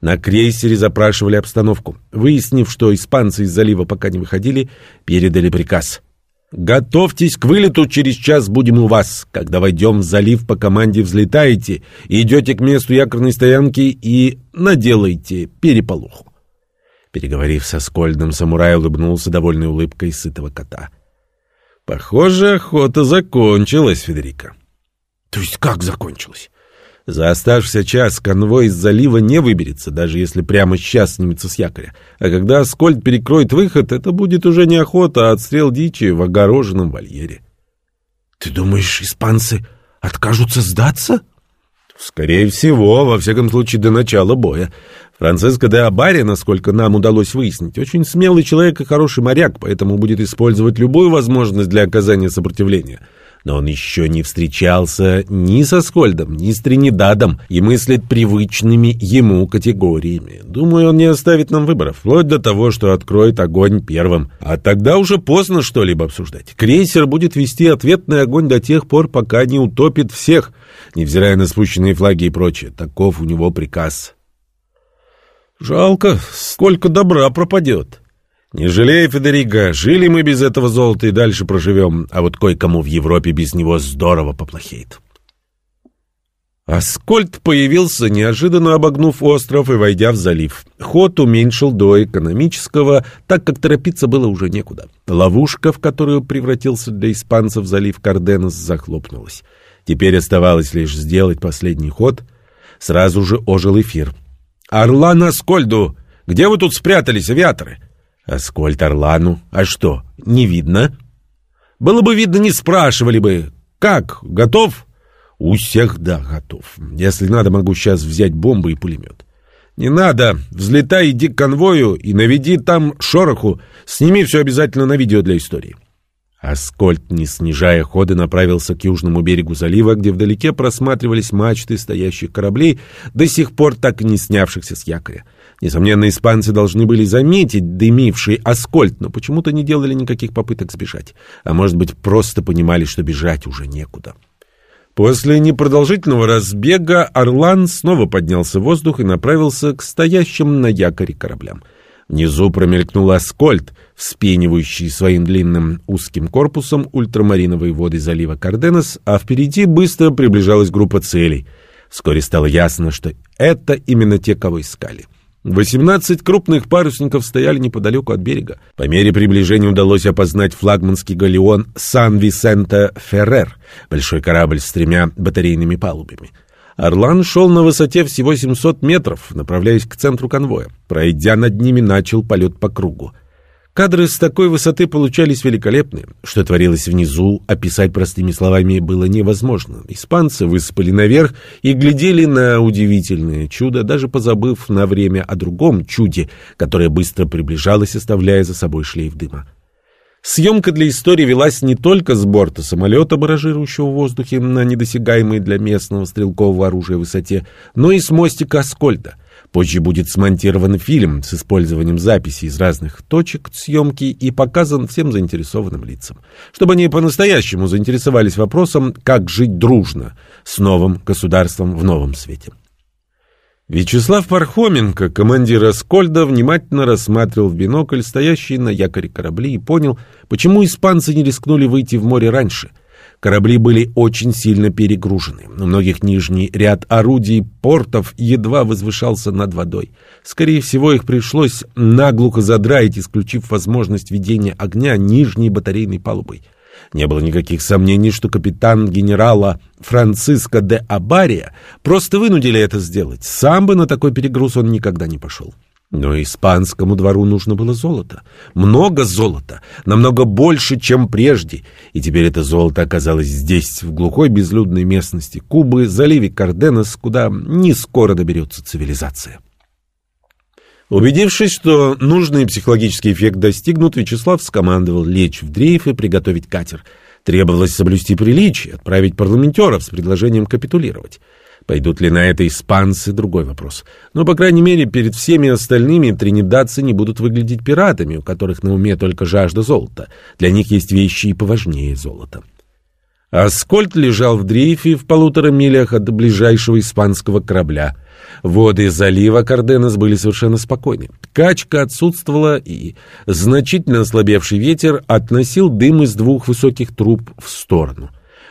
Speaker 1: На крейсере запрашивали обстановку. Выяснив, что испанцы из залива пока не выходили, передали приказ. «Готовьтесь к вылету, через час будем у вас. Когда войдем в залив, по команде взлетаете, идете к месту якорной стоянки и наделайте переполоху». Переговорив со Скольдом, самурай улыбнулся довольной улыбкой сытого кота. «Похоже, охота закончилась, Федерико». «То есть как закончилась?» За оставшийся час конвой из залива не выберется, даже если прямо сейчас снимется с якоря. А когда Аскольд перекроет выход, это будет уже не охота, а отстрел дичи в огороженном вольере.
Speaker 2: Ты думаешь, испанцы откажутся сдаться?
Speaker 1: Скорее всего, во всяком случае, до начала боя. Франциско де Абари, насколько нам удалось выяснить, очень смелый человек и хороший моряк, поэтому будет использовать любую возможность для оказания сопротивления но он еще не встречался ни со Скольдом, ни с Тринидадом и мыслит привычными ему категориями. Думаю, он не оставит нам выбора, вплоть до того, что откроет огонь первым. А тогда уже поздно что-либо обсуждать. Крейсер будет вести ответный огонь до тех пор, пока не утопит всех, невзирая на спущенные флаги и прочее. Таков у него приказ. Жалко, сколько добра пропадет. Не жалей, Федерико, жили мы без этого золота и дальше проживем, а вот кое-кому в Европе без него здорово поплохеет. Аскольд появился, неожиданно обогнув остров и войдя в залив. Ход уменьшил до экономического, так как торопиться было уже некуда. Ловушка, в которую превратился для испанцев залив Карденос, захлопнулась. Теперь оставалось лишь сделать последний ход. Сразу же ожил эфир. «Орлан Аскольду! Где вы тут спрятались, авиаторы?» Аскольд Орлану. А что, не видно? Было бы видно, не спрашивали бы. Как, готов? У всех, да, готов. Если надо, могу сейчас взять бомбы и пулемет. Не надо. Взлетай, иди к конвою и наведи там шороху. Сними все обязательно на видео для истории. Аскольд, не снижая хода, направился к южному берегу залива, где вдалеке просматривались мачты стоящих кораблей, до сих пор так и не снявшихся с якоря. Несомненно, испанцы должны были заметить дымивший Аскольд, но почему-то не делали никаких попыток сбежать. А может быть, просто понимали, что бежать уже некуда. После непродолжительного разбега Орлан снова поднялся в воздух и направился к стоящим на якоре кораблям. Внизу промелькнул Аскольд, вспенивающий своим длинным узким корпусом ультрамариновые воды залива Карденес, а впереди быстро приближалась группа целей. Вскоре стало ясно, что это именно те, кого искали. — Восемнадцать крупных парусников стояли неподалеку от берега. По мере приближения удалось опознать флагманский галеон «Сан-Висенте Феррер», большой корабль с тремя батарейными палубами. Орлан шел на высоте всего 700 метров, направляясь к центру конвоя. Пройдя над ними, начал полет по кругу. Кадры с такой высоты получались великолепные. Что творилось внизу, описать простыми словами было невозможно. Испанцы высыпали наверх и глядели на удивительное чудо, даже позабыв на время о другом чуде, которое быстро приближалось, оставляя за собой шлейф дыма. Съемка для истории велась не только с борта самолета, баражирующего в воздухе на недосягаемой для местного стрелкового оружия высоте, но и с мостика Аскольда — Позже будет смонтирован фильм с использованием записей из разных точек съемки и показан всем заинтересованным лицам, чтобы они по-настоящему заинтересовались вопросом, как жить дружно с новым государством в новом свете. Вячеслав Пархоменко, командир Аскольда, внимательно рассматривал в бинокль стоящие на якоре корабли и понял, почему испанцы не рискнули выйти в море раньше – Корабли были очень сильно перегружены. У многих нижний ряд орудий портов едва возвышался над водой. Скорее всего, их пришлось наглухо задраить, исключив возможность ведения огня нижней батарейной палубой. Не было никаких сомнений, что капитан генерала Франциско де Абария просто вынудили это сделать. Сам бы на такой перегруз он никогда не пошел. Но испанскому двору нужно было золото. Много золота, намного больше, чем прежде. И теперь это золото оказалось здесь, в глухой безлюдной местности Кубы, заливе Карденас, куда не скоро доберется цивилизация. Убедившись, что нужный психологический эффект достигнут, Вячеслав скомандовал лечь в дрейф и приготовить катер. Требовалось соблюсти приличие, отправить парламентеров с предложением капитулировать. Пойдут ли на это испанцы – другой вопрос. Но, по крайней мере, перед всеми остальными тринидадцы не будут выглядеть пиратами, у которых на уме только жажда золота. Для них есть вещи и поважнее золота. Аскольд лежал в дрейфе в полутора милях от ближайшего испанского корабля. Воды залива Карденес были совершенно спокойны. Качка отсутствовала, и значительно ослабевший ветер относил дым из двух высоких труб в сторону.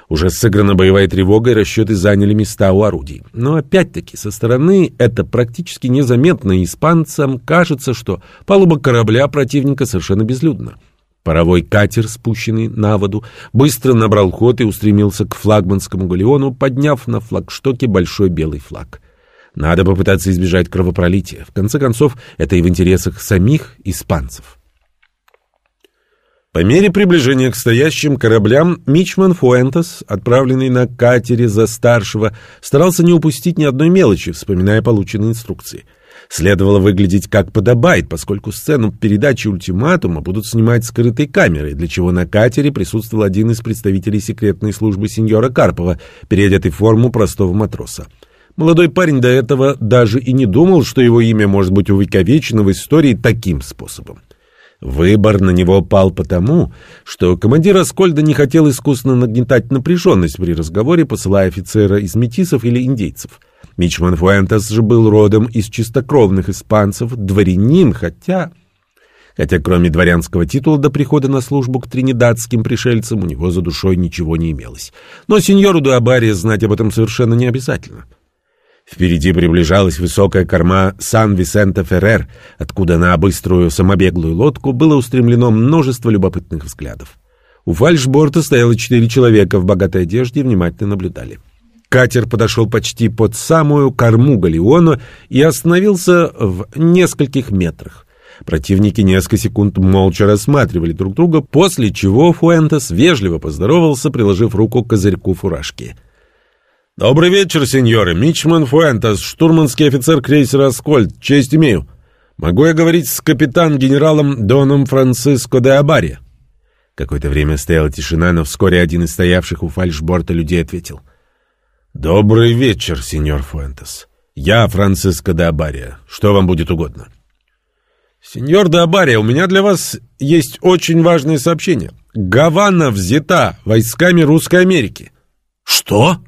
Speaker 1: Уже сыграна боевая тревога, и расчеты заняли места у орудий. Но опять-таки, со стороны это практически незаметно, и испанцам кажется, что палуба корабля противника совершенно безлюдна. Паровой катер, спущенный на воду, быстро набрал ход и устремился к флагманскому галеону, подняв на флагштоке большой белый флаг. Надо попытаться избежать кровопролития. В конце концов, это и в интересах самих испанцев. По мере приближения к стоящим кораблям, Мичман Фуэнтес, отправленный на катере за старшего, старался не упустить ни одной мелочи, вспоминая полученные инструкции. Следовало выглядеть как подобает, поскольку сцену передачи ультиматума будут снимать скрытой камерой, для чего на катере присутствовал один из представителей секретной службы сеньора Карпова, переодетый в форму простого матроса. Молодой парень до этого даже и не думал, что его имя может быть увековечено в истории таким способом. Выбор на него пал потому, что командир Аскольда не хотел искусно нагнетать напряженность при разговоре, посылая офицера из метисов или индейцев. Мичман Фуэнтес же был родом из чистокровных испанцев, дворянин, хотя... Хотя кроме дворянского титула до прихода на службу к тринидадским пришельцам у него за душой ничего не имелось. Но сеньору Дуабаре знать об этом совершенно не обязательно. Впереди приближалась высокая корма Сан-Висенте-Феррер, откуда на быструю самобеглую лодку было устремлено множество любопытных взглядов. У фальшборта стояло четыре человека в богатой одежде и внимательно наблюдали. Катер подошел почти под самую корму галеона и остановился в нескольких метрах. Противники несколько секунд молча рассматривали друг друга, после чего Фуэнтес вежливо поздоровался, приложив руку к козырьку фуражки — «Добрый вечер, сеньоры. Мичман Фуэнтес, штурманский офицер крейсера «Аскольд». Честь имею. Могу я говорить с капитан-генералом Доном Франциско де Абари?» Какое-то время стояла тишина, но вскоре один из стоявших у фальшборта людей ответил. «Добрый вечер, сеньор Фуэнтес. Я Франциско де Абария. Что вам будет угодно?» «Сеньор де Абария, у меня для вас есть очень важное сообщение. Гавана взята войсками Русской Америки».
Speaker 2: «Что?»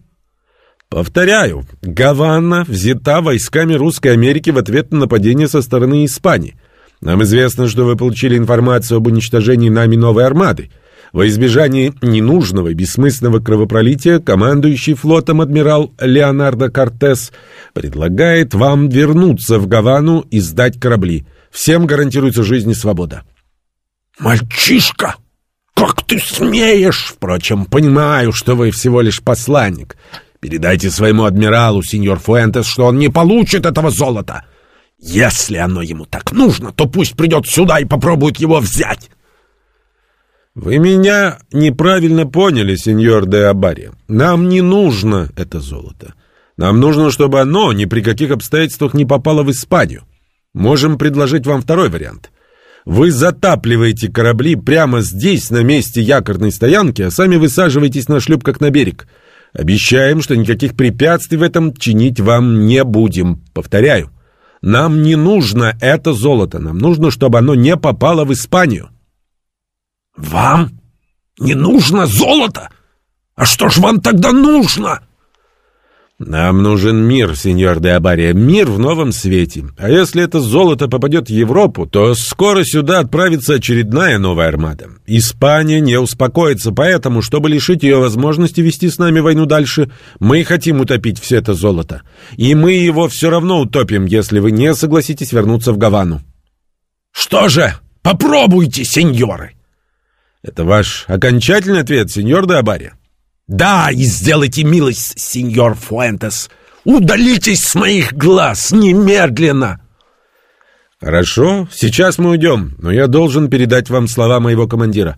Speaker 1: Повторяю, Гавана взята войсками Русской Америки в ответ на нападение со стороны Испании. Нам известно, что вы получили информацию об уничтожении нами новой армады. Во избежание ненужного и бессмысленного кровопролития командующий флотом адмирал Леонардо Кортес предлагает вам вернуться в Гавану и сдать корабли. Всем гарантируется жизнь и свобода.
Speaker 2: «Мальчишка!» «Как ты смеешь? Впрочем, понимаю, что вы всего лишь посланник. Передайте своему адмиралу, сеньор Фуэнтес, что он не получит этого золота. Если оно ему так нужно, то пусть придет сюда и попробует его взять.
Speaker 1: Вы меня неправильно поняли, сеньор де Абари. Нам не нужно это золото. Нам нужно, чтобы оно ни при каких обстоятельствах не попало в Испанию. Можем предложить вам второй вариант. Вы затапливаете корабли прямо здесь, на месте якорной стоянки, а сами высаживаетесь на шлюпках на берег. Обещаем, что никаких препятствий в этом чинить вам не будем. Повторяю,
Speaker 2: Нам не нужно это золото, нам нужно, чтобы оно не попало в Испанию.
Speaker 3: Вам не нужно золото? А что ж вам тогда нужно?
Speaker 2: Нам нужен мир, сеньор де Абария, мир в новом свете. А если это золото попадет в Европу, то скоро сюда отправится очередная новая армада. Испания не успокоится, поэтому, чтобы лишить ее возможности вести с нами войну дальше, мы хотим утопить все это золото. И мы его все равно утопим, если вы не согласитесь вернуться в Гавану.
Speaker 3: Что же, попробуйте, сеньоры.
Speaker 2: Это ваш окончательный ответ, сеньор де Абария?
Speaker 3: Да, и сделайте милость, сеньор Фуэнтес. Удалитесь с моих глаз немедленно.
Speaker 2: Хорошо, сейчас мы уйдем, но я должен передать вам слова моего командира.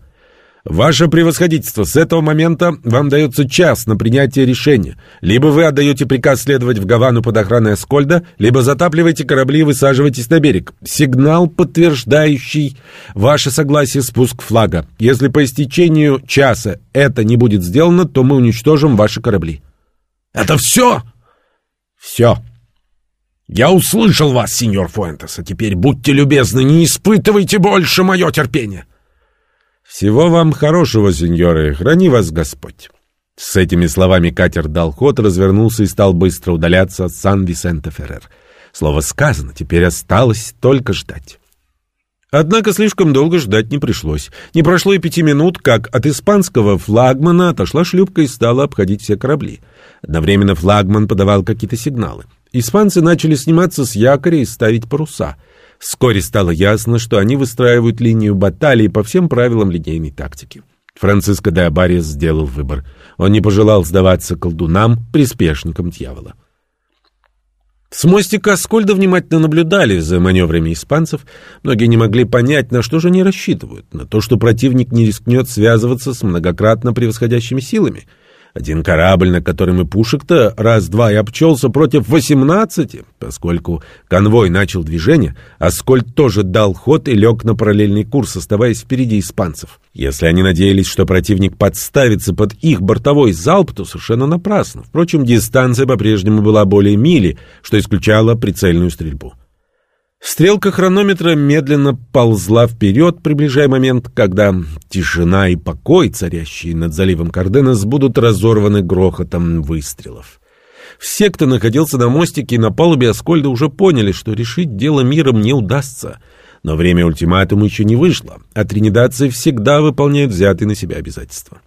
Speaker 2: Ваше превосходительство, с этого момента вам дается час на принятие решения. Либо вы отдаете приказ следовать в Гавану под охраной Аскольда, либо затапливаете корабли и высаживаетесь на берег. Сигнал, подтверждающий ваше согласие спуск флага. Если по истечению часа это не будет сделано, то мы уничтожим ваши корабли.
Speaker 3: Это все?
Speaker 2: Все.
Speaker 3: Я услышал вас, сеньор Фуэнтес, а теперь будьте любезны, не испытывайте больше мое терпение.
Speaker 2: «Всего вам хорошего, сеньоры, храни вас Господь!» С этими словами катер дал ход, развернулся и стал быстро удаляться от Сан-Висенте-Феррер. Слово сказано, теперь осталось только ждать. Однако слишком долго ждать не пришлось. Не прошло и пяти минут, как от испанского флагмана отошла шлюпка и стала обходить все корабли. Одновременно флагман подавал какие-то сигналы. Испанцы начали сниматься с якоря и ставить паруса — Вскоре стало ясно, что они выстраивают линию баталии по всем правилам линейной тактики. Франциско де Абарес сделал выбор. Он не пожелал сдаваться колдунам, приспешникам дьявола. С мостика Аскольда внимательно наблюдали за маневрами испанцев. Многие не могли понять, на что же они рассчитывают. На то, что противник не рискнет связываться с многократно превосходящими силами — один корабль, на котором и пушек-то раз-два и обчелся против восемнадцати, поскольку конвой начал движение, Аскольд тоже дал ход и лег на параллельный курс, оставаясь впереди испанцев. Если они надеялись, что противник подставится под их бортовой залп, то совершенно напрасно. Впрочем, дистанция по-прежнему была более мили, что исключало прицельную стрельбу. Стрелка хронометра медленно ползла вперед, приближая момент, когда тишина и покой, царящие над заливом Карденес, будут разорваны грохотом выстрелов. Все, кто находился на мостике и на палубе Аскольда, уже поняли, что решить дело миром не удастся. Но время ультиматума еще не вышло, а тринидадцы всегда выполняют взятые на себя обязательства.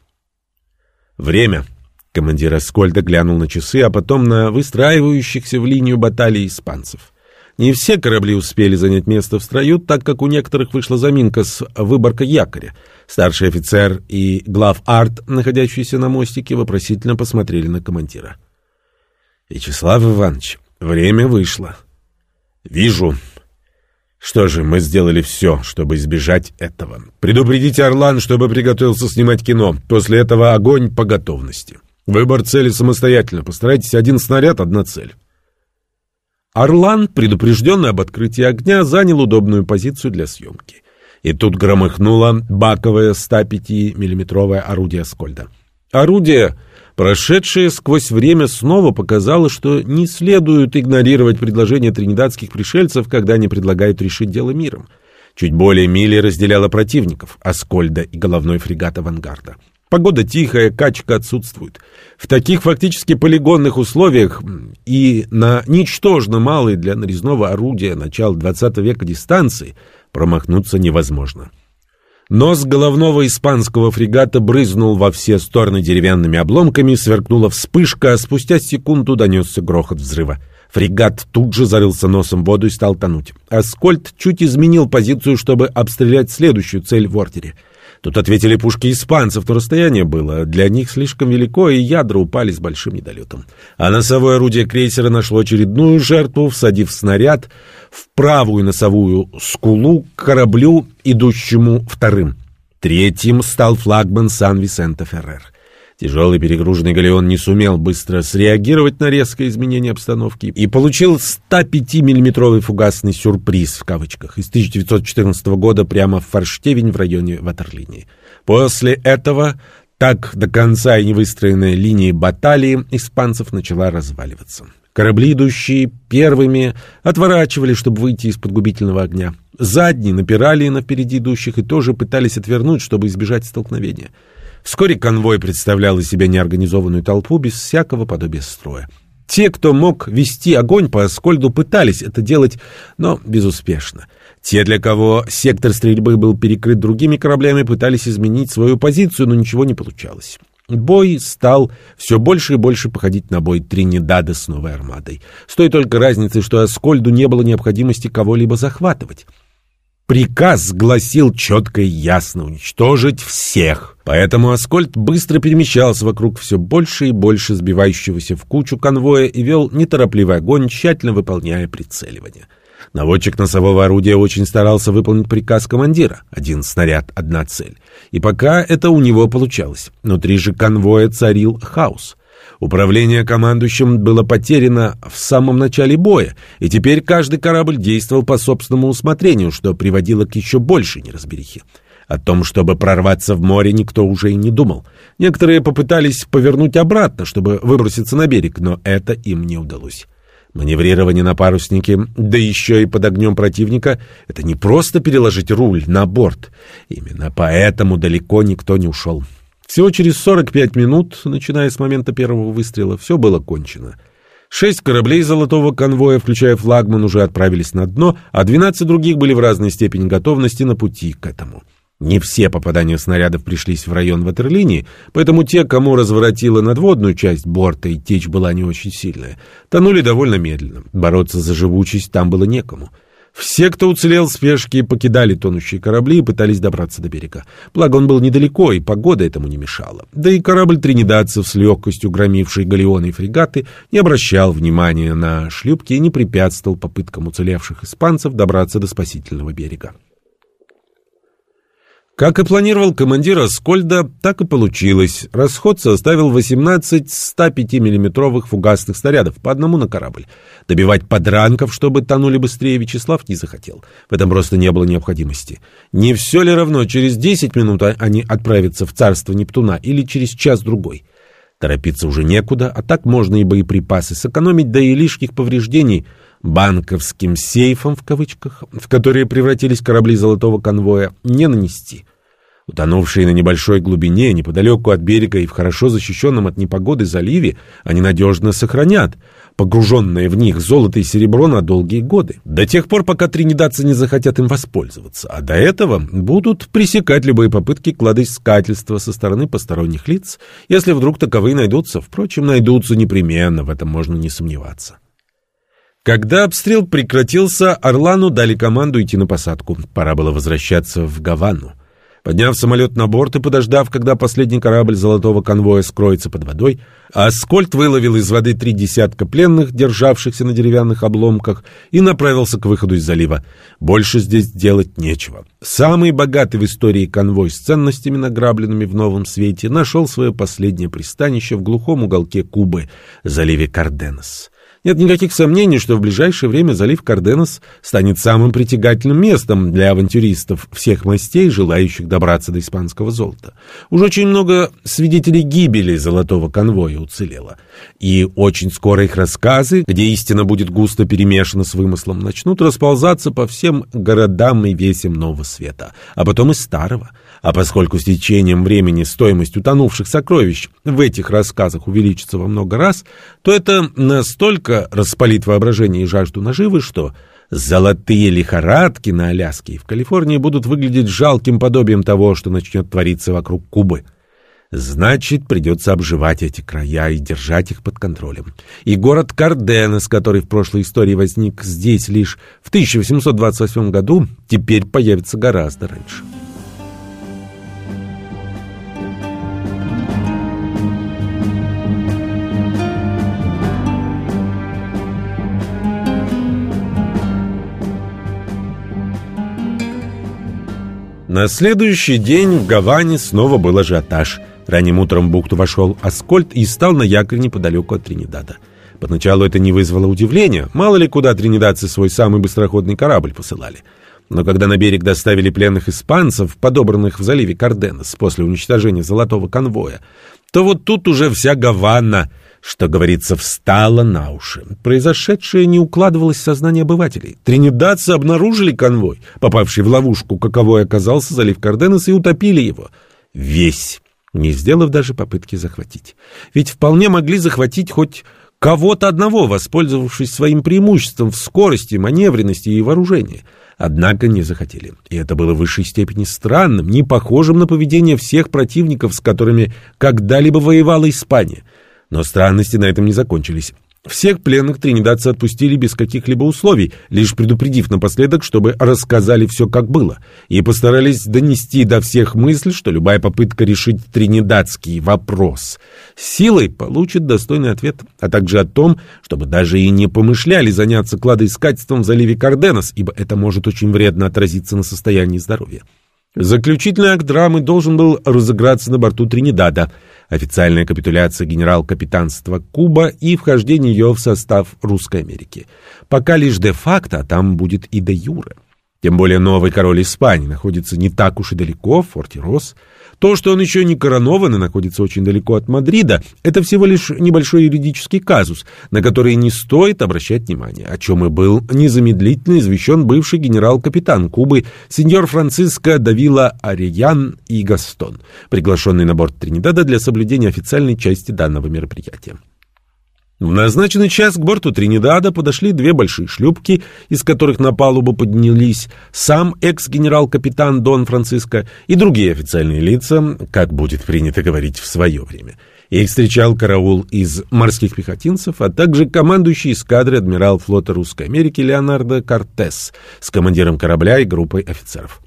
Speaker 2: Время. Командир Аскольда глянул на часы, а потом на выстраивающихся в линию баталий испанцев. Не все корабли успели занять место в строю, так как у некоторых вышла заминка с выборкой якоря. Старший офицер и глав арт, находящиеся на мостике, вопросительно посмотрели на командира. «Вячеслав Иванович, время вышло». «Вижу», что же, мы сделали все, чтобы избежать этого. Предупредите Орлан, чтобы приготовился снимать кино. После этого огонь по готовности. Выбор цели самостоятельно. Постарайтесь один снаряд, одна цель. Орлан, предупрежденный об открытии огня, занял удобную позицию для съемки. И тут громыхнуло баковое 105-миллиметровое орудие Скольда. Орудие, прошедшее сквозь время, снова показало, что не следует игнорировать предложения тринидадских пришельцев, когда они предлагают решить дело миром. Чуть более мили разделяло противников, Аскольда и головной фрегат авангарда. Погода тихая, качка отсутствует. В таких фактически полигонных условиях и на ничтожно малой для нарезного орудия начала 20 века дистанции промахнуться невозможно. Нос головного испанского фрегата брызнул во все стороны деревянными обломками, сверкнула вспышка, а спустя секунду донесся грохот взрыва. Фрегат тут же зарылся носом в воду и стал тонуть. Аскольд чуть изменил позицию, чтобы обстрелять следующую цель в ордере — Тут ответили пушки испанцев, но расстояние было для них слишком велико, и ядра упали с большим недолетом. А носовое орудие крейсера нашло очередную жертву, всадив снаряд в правую носовую скулу к кораблю, идущему вторым. Третьим стал флагман Сан-Висенте-Феррер. Тяжелый перегруженный галеон не сумел быстро среагировать на резкое изменение обстановки и получил 105-миллиметровый фугасный «сюрприз» в кавычках из 1914 года прямо в форштевень в районе Ватерлинии. После этого так до конца и не выстроенная линия баталии испанцев начала разваливаться. Корабли, идущие первыми, отворачивали, чтобы выйти из-под губительного огня. Задние напирали на впереди идущих и тоже пытались отвернуть, чтобы избежать столкновения. Вскоре конвой представлял из себя неорганизованную толпу без всякого подобия строя. Те, кто мог вести огонь по Аскольду, пытались это делать, но безуспешно. Те, для кого сектор стрельбы был перекрыт другими кораблями, пытались изменить свою позицию, но ничего не получалось. Бой стал все больше и больше походить на бой Тринидада с новой армадой. С той только разницей, что Аскольду не было необходимости кого-либо захватывать. Приказ гласил четко и ясно уничтожить всех. Поэтому Аскольд быстро перемещался вокруг все больше и больше сбивающегося в кучу конвоя и вел неторопливый огонь, тщательно выполняя прицеливание. Наводчик носового орудия очень старался выполнить приказ командира. Один снаряд, одна цель. И пока это у него получалось. Внутри же конвоя царил хаос. Управление командующим было потеряно в самом начале боя, и теперь каждый корабль действовал по собственному усмотрению, что приводило к еще большей неразберихе. О том, чтобы прорваться в море, никто уже и не думал. Некоторые попытались повернуть обратно, чтобы выброситься на берег, но это им не удалось. Маневрирование на паруснике, да еще и под огнем противника, это не просто переложить руль на борт. Именно поэтому далеко никто не ушел. Всего через 45 минут, начиная с момента первого выстрела, все было кончено. Шесть кораблей золотого конвоя, включая флагман, уже отправились на дно, а 12 других были в разной степени готовности на пути к этому. Не все попадания снарядов пришлись в район ватерлинии, поэтому те, кому разворотило надводную часть борта и течь была не очень сильная, тонули довольно медленно. Бороться за живучесть там было некому. Все, кто уцелел в спешке, покидали тонущие корабли и пытались добраться до берега. Благо он был недалеко, и погода этому не мешала. Да и корабль тринидадцев, с легкостью громивший галеоны и фрегаты, не обращал внимания на шлюпки и не препятствовал попыткам уцелевших испанцев добраться до спасительного берега. Как и планировал командир Аскольда, так и получилось. Расход составил 18 105 миллиметровых фугасных снарядов, по одному на корабль. Добивать подранков, чтобы тонули быстрее, Вячеслав не захотел. В этом просто не было необходимости. Не все ли равно, через 10 минут они отправятся в царство Нептуна или через час-другой? Торопиться уже некуда, а так можно и боеприпасы сэкономить, да и лишних повреждений банковским сейфом, в кавычках, в которые превратились корабли золотого конвоя, не нанести. Утонувшие на небольшой глубине, неподалеку от берега и в хорошо защищенном от непогоды заливе, они надежно сохранят погруженное в них золото и серебро на долгие годы, до тех пор, пока тринидадцы не захотят им воспользоваться, а до этого будут пресекать любые попытки кладоискательства со стороны посторонних лиц, если вдруг таковые найдутся. Впрочем, найдутся непременно, в этом можно не сомневаться. Когда обстрел прекратился, Орлану дали команду идти на посадку. Пора было возвращаться в Гавану. Подняв самолет на борт и подождав, когда последний корабль золотого конвоя скроется под водой, Аскольд выловил из воды три десятка пленных, державшихся на деревянных обломках, и направился к выходу из залива. Больше здесь делать нечего. Самый богатый в истории конвой с ценностями, награбленными в новом свете, нашел свое последнее пристанище в глухом уголке Кубы, заливе Карденос. Нет никаких сомнений, что в ближайшее время залив Карденос станет самым притягательным местом для авантюристов всех мастей, желающих добраться до испанского золота. Уже очень много свидетелей гибели золотого конвоя уцелело. И очень скоро их рассказы, где истина будет густо перемешана с вымыслом, начнут расползаться по всем городам и весям нового света, а потом и старого. А поскольку с течением времени стоимость утонувших сокровищ в этих рассказах увеличится во много раз, то это настолько распалит воображение и жажду наживы, что золотые лихорадки на Аляске и в Калифорнии будут выглядеть жалким подобием того, что начнет твориться вокруг Кубы. Значит, придется обживать эти края и держать их под контролем. И город Карденес, который в прошлой истории возник здесь лишь в 1828 году, теперь появится гораздо раньше. На следующий день в Гаване снова был ажиотаж. Ранним утром в бухту вошел Аскольд и стал на якорь неподалеку от Тринидада. Поначалу это не вызвало удивления. Мало ли куда тринидадцы свой самый быстроходный корабль посылали. Но когда на берег доставили пленных испанцев, подобранных в заливе Карденес после уничтожения золотого конвоя, то вот тут уже вся Гавана
Speaker 1: что говорится, встала на уши. Произошедшее не укладывалось в сознание обывателей. Тринидадцы обнаружили конвой, попавший в ловушку, каковой оказался залив Карденес, и утопили его. Весь, не сделав даже попытки захватить. Ведь вполне могли захватить хоть кого-то одного, воспользовавшись своим преимуществом в скорости, маневренности и вооружении. Однако не захотели. И это было в высшей степени странным, не похожим на поведение всех противников, с которыми когда-либо воевала Испания — но странности на этом не закончились. Всех пленных тринидадцы отпустили без каких-либо условий, лишь предупредив напоследок, чтобы рассказали все как было, и постарались донести до всех мысль, что любая попытка решить тринидадский вопрос силой получит достойный ответ, а также о том, чтобы даже и не помышляли заняться кладоискательством в заливе Карденос, ибо это может очень вредно отразиться на состоянии здоровья. Заключительный акт драмы должен был разыграться на борту Тринидада. Официальная капитуляция генерал-капитанства Куба и вхождение ее в состав Русской Америки. Пока лишь де-факто, а там будет и де-юре. Тем более новый король Испании находится не так уж и далеко, в форте Рос. То, что он еще не коронован и находится очень далеко от Мадрида, это всего лишь небольшой юридический казус, на который не стоит обращать внимания, о чем и был незамедлительно извещен бывший генерал-капитан Кубы сеньор Франциско Давила Ариян и Гастон, приглашенный на борт Тринидада для соблюдения официальной части данного мероприятия. В назначенный час к борту Тринидада подошли две большие шлюпки, из которых на палубу поднялись сам экс-генерал-капитан Дон Франциско и другие официальные лица, как будет принято говорить в свое время. Их встречал караул из морских пехотинцев, а также командующий эскадрой адмирал флота Русской Америки Леонардо Кортес с командиром корабля и группой офицеров.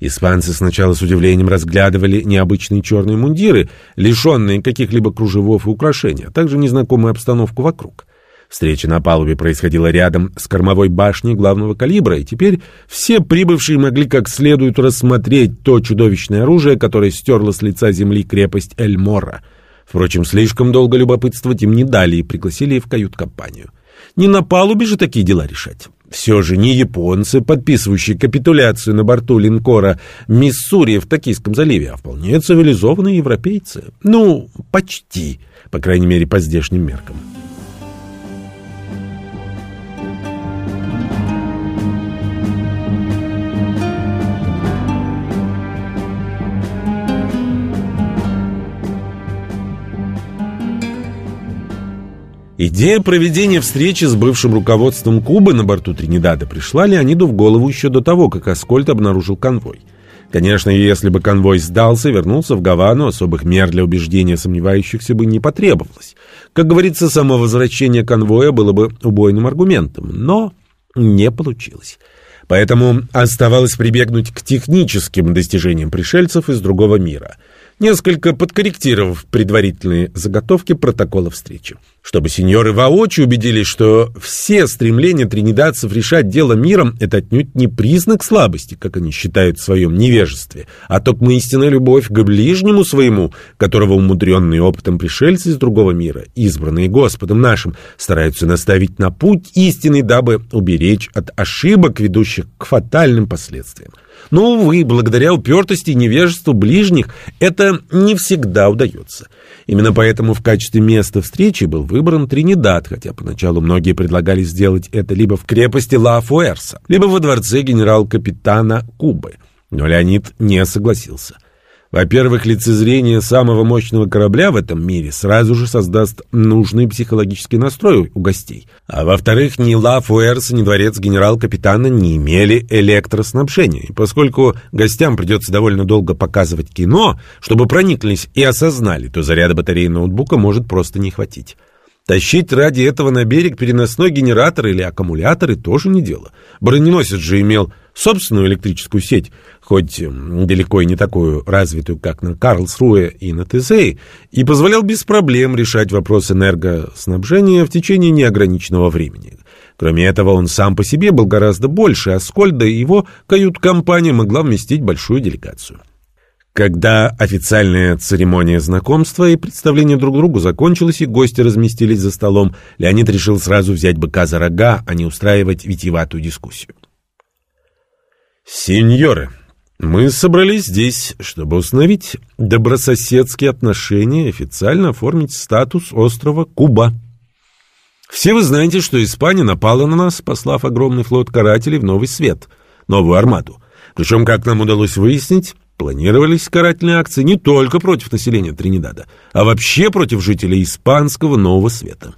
Speaker 1: Испанцы сначала с удивлением разглядывали необычные черные мундиры, лишенные каких-либо кружевов и украшений, а также незнакомую обстановку вокруг. Встреча на палубе происходила рядом с кормовой башней главного калибра, и теперь все прибывшие могли как следует рассмотреть то чудовищное оружие, которое стерло с лица земли крепость Эль-Мора. Впрочем, слишком долго любопытствовать им не дали и пригласили в кают-компанию. Не на палубе же такие дела решать. Все же не японцы, подписывающие капитуляцию на борту линкора «Миссури» в Токийском заливе, а вполне цивилизованные европейцы. Ну, почти, по крайней мере, по здешним меркам. Идея проведения встречи с бывшим руководством Кубы на борту Тринидада пришла Леониду в голову еще до того, как Аскольд обнаружил конвой. Конечно, если бы конвой сдался вернулся в Гавану, особых мер для убеждения сомневающихся бы не потребовалось. Как говорится, само возвращение конвоя было бы убойным аргументом, но не получилось. Поэтому оставалось прибегнуть к техническим достижениям пришельцев из другого мира – несколько подкорректировав предварительные заготовки протокола встречи. Чтобы сеньоры воочию убедились, что все стремления тринидадцев решать дело миром – это отнюдь не признак слабости, как они считают в своем невежестве, а только истинная любовь к ближнему своему, которого умудренные опытом пришельцы из другого мира, избранные Господом нашим, стараются наставить на путь истинный, дабы уберечь от ошибок, ведущих к фатальным последствиям. Но, увы, благодаря упертости и невежеству ближних это не всегда удается. Именно поэтому в качестве места встречи был выбран Тринидад, хотя поначалу многие предлагали сделать это либо в крепости Ла-Фуэрса, либо во дворце генерал-капитана Кубы. Но Леонид не согласился. Во-первых, лицезрение самого мощного корабля в этом мире сразу же создаст нужный психологический настрой у гостей. А во-вторых, ни Ла Фуэрс, ни дворец генерал-капитана не имели электроснабжения. И поскольку гостям придется довольно долго показывать кино, чтобы прониклись и осознали, то заряда батареи ноутбука может просто не хватить. Тащить ради этого на берег переносной генератор или аккумуляторы тоже не дело. Броненосец же имел собственную электрическую сеть, хоть далеко и не такую развитую, как на Карлсруэ и на Тезее, и позволял без проблем решать вопрос энергоснабжения в течение неограниченного времени. Кроме этого, он сам по себе был гораздо больше, а Скольда и его кают-компания могла вместить большую делегацию. Когда официальная церемония знакомства и представления друг другу закончилась и гости разместились за столом, Леонид решил сразу взять быка за рога, а не устраивать витиеватую дискуссию. «Сеньоры, Мы собрались здесь, чтобы установить добрососедские отношения и официально оформить статус острова Куба. Все вы знаете, что Испания напала на нас, послав огромный флот карателей в Новый Свет, новую армаду. Причем, как нам удалось выяснить, планировались карательные акции не только против населения Тринидада, а вообще против жителей испанского Нового Света.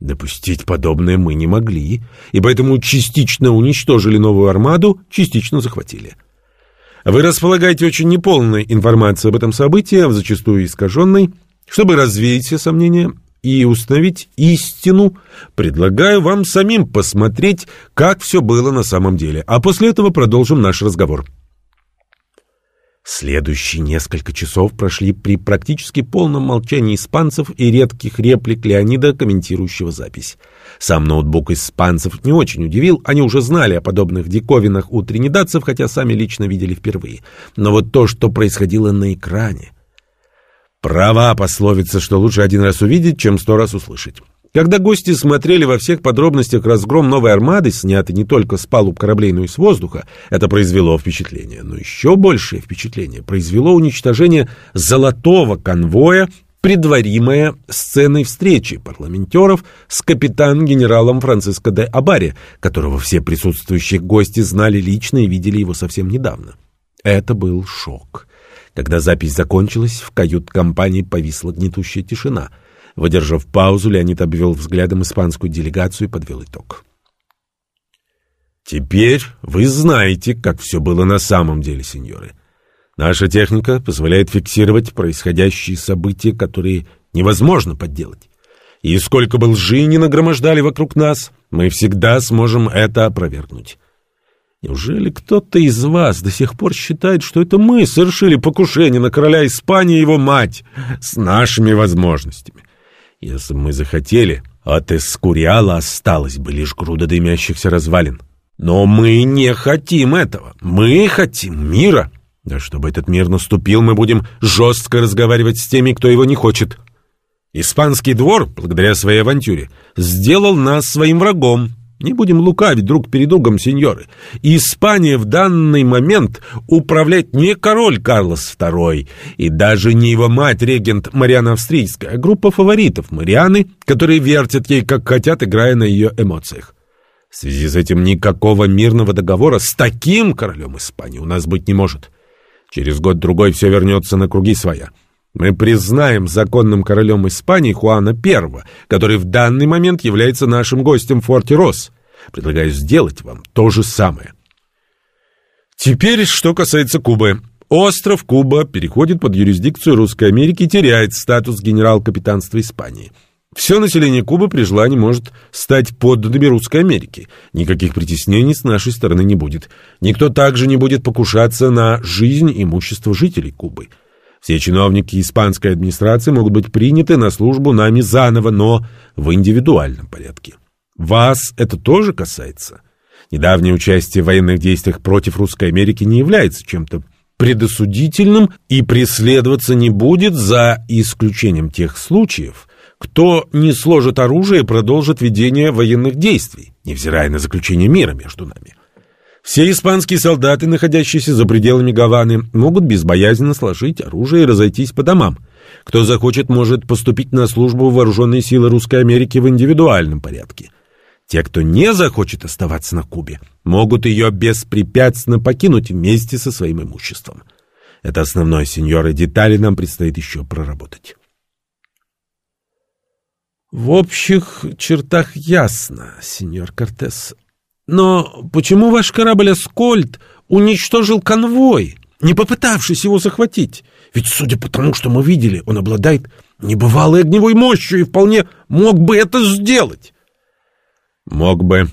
Speaker 1: Допустить подобное мы не могли, и поэтому частично уничтожили новую армаду, частично захватили. Вы располагаете очень неполной информацией об этом событии, зачастую искаженной. Чтобы развеять все сомнения, и установить истину, предлагаю вам самим посмотреть, как все было на самом деле, а после этого продолжим наш разговор. Следующие несколько часов прошли при практически полном молчании испанцев и редких реплик Леонида, комментирующего запись. Сам ноутбук испанцев не очень удивил, они уже знали о подобных диковинах у тринидадцев, хотя сами лично видели впервые. Но вот то, что происходило на экране... Права пословица, что лучше один раз увидеть, чем сто раз услышать. Когда гости смотрели во всех подробностях разгром новой армады, снятый не только с палуб кораблей, но и с воздуха, это произвело впечатление. Но еще большее впечатление произвело уничтожение золотого конвоя, предваримое сценой встречи парламентеров с капитан-генералом Франциско де Абари, которого все присутствующие гости знали лично и видели его совсем недавно. Это был шок. Когда запись закончилась, в кают-компании повисла гнетущая тишина. Выдержав паузу, Леонид обвел взглядом испанскую делегацию и подвел итог. «Теперь вы знаете, как все было на самом деле, сеньоры. Наша техника позволяет фиксировать происходящие события, которые невозможно подделать. И сколько бы лжи не нагромождали вокруг нас, мы всегда сможем это опровергнуть. Неужели кто-то из вас до сих пор считает, что это мы совершили покушение на короля Испании и его мать с нашими возможностями? Если бы мы захотели, от Эскуриала осталась бы лишь груда дымящихся развалин. Но мы не хотим этого. Мы хотим мира. Да чтобы этот мир наступил, мы будем жестко разговаривать с теми, кто его не хочет. Испанский двор, благодаря своей авантюре, сделал нас своим врагом, не будем лукавить друг перед другом, сеньоры. Испания в данный момент управляет не король Карлос II и даже не его мать-регент Мариана Австрийская, а группа фаворитов Марианы, которые вертят ей как хотят, играя на ее эмоциях. В связи с этим никакого мирного договора с таким королем Испании у нас быть не может. Через год-другой все вернется на круги своя. Мы признаем законным королем Испании Хуана I, который в данный момент является нашим гостем в форте Рос. Предлагаю сделать вам то же самое. Теперь, что касается Кубы. Остров Куба переходит под юрисдикцию Русской Америки и теряет статус генерал-капитанства Испании. Все население Кубы при желании может стать подданными Русской Америки. Никаких притеснений с нашей стороны не будет. Никто также не будет покушаться на жизнь и имущество жителей Кубы. Все чиновники испанской администрации могут быть приняты на службу нами заново, но в индивидуальном порядке. Вас это тоже касается. Недавнее участие в военных действиях против Русской Америки не является чем-то предосудительным и преследоваться не будет за исключением тех случаев, кто не сложит оружие и продолжит ведение военных действий, невзирая на заключение мира между нами. Все испанские солдаты, находящиеся за пределами Гаваны, могут безбоязненно сложить оружие и разойтись по домам. Кто захочет, может поступить на службу в вооруженные силы Русской Америки в индивидуальном порядке. Те, кто не захочет оставаться на Кубе, могут ее беспрепятственно покинуть вместе со своим имуществом. Это основное, сеньоры, детали нам предстоит еще проработать. В общих чертах ясно, сеньор Кортес. Но почему ваш корабль «Аскольд» уничтожил конвой, не попытавшись его захватить? Ведь, судя по тому, что мы видели, он обладает небывалой огневой мощью и вполне мог бы это сделать. Мог бы.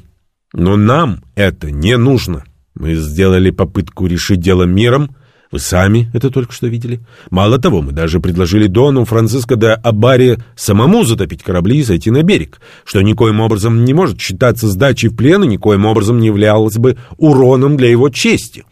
Speaker 1: Но нам это не нужно. Мы сделали попытку решить дело миром, вы сами это только что видели. Мало того, мы даже предложили Дону Франциско де Абари самому затопить корабли и зайти на берег, что никоим образом не может считаться сдачей в плен и никоим образом не являлось бы уроном для его чести.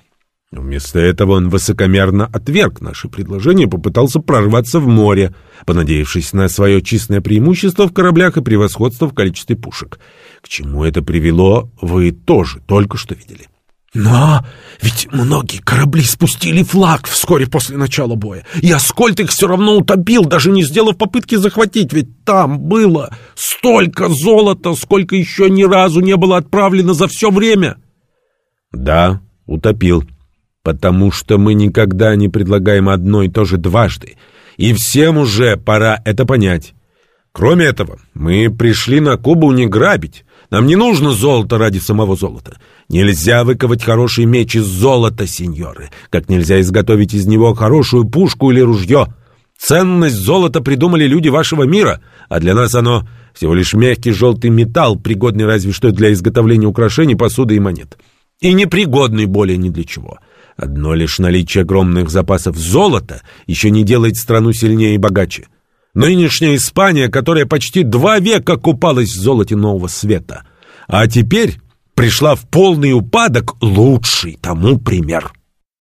Speaker 1: Вместо этого он высокомерно отверг наше предложение и попытался прорваться в море, понадеявшись на свое численное преимущество в кораблях и превосходство в количестве пушек. К чему это привело, вы тоже только что видели.
Speaker 3: Но ведь многие корабли спустили флаг вскоре после начала боя, и Аскольд их все равно утопил, даже не сделав попытки захватить, ведь там было столько золота, сколько еще ни разу не было отправлено за все время.
Speaker 1: Да, утопил, потому что мы никогда не предлагаем одно и то же дважды, и всем уже пора это понять. Кроме этого, мы пришли на Кубу не грабить. Нам не нужно золото ради самого золота. Нельзя выковать хороший меч из золота, сеньоры, как нельзя изготовить из него хорошую пушку или ружье. Ценность золота придумали люди вашего мира, а для нас оно всего лишь мягкий желтый металл, пригодный разве что для изготовления украшений, посуды и монет. И непригодный более ни для чего. Одно лишь наличие огромных запасов золота еще не делает страну сильнее и богаче. Нынешняя Испания, которая почти два века купалась в золоте нового света, а теперь пришла в полный упадок, лучший тому пример.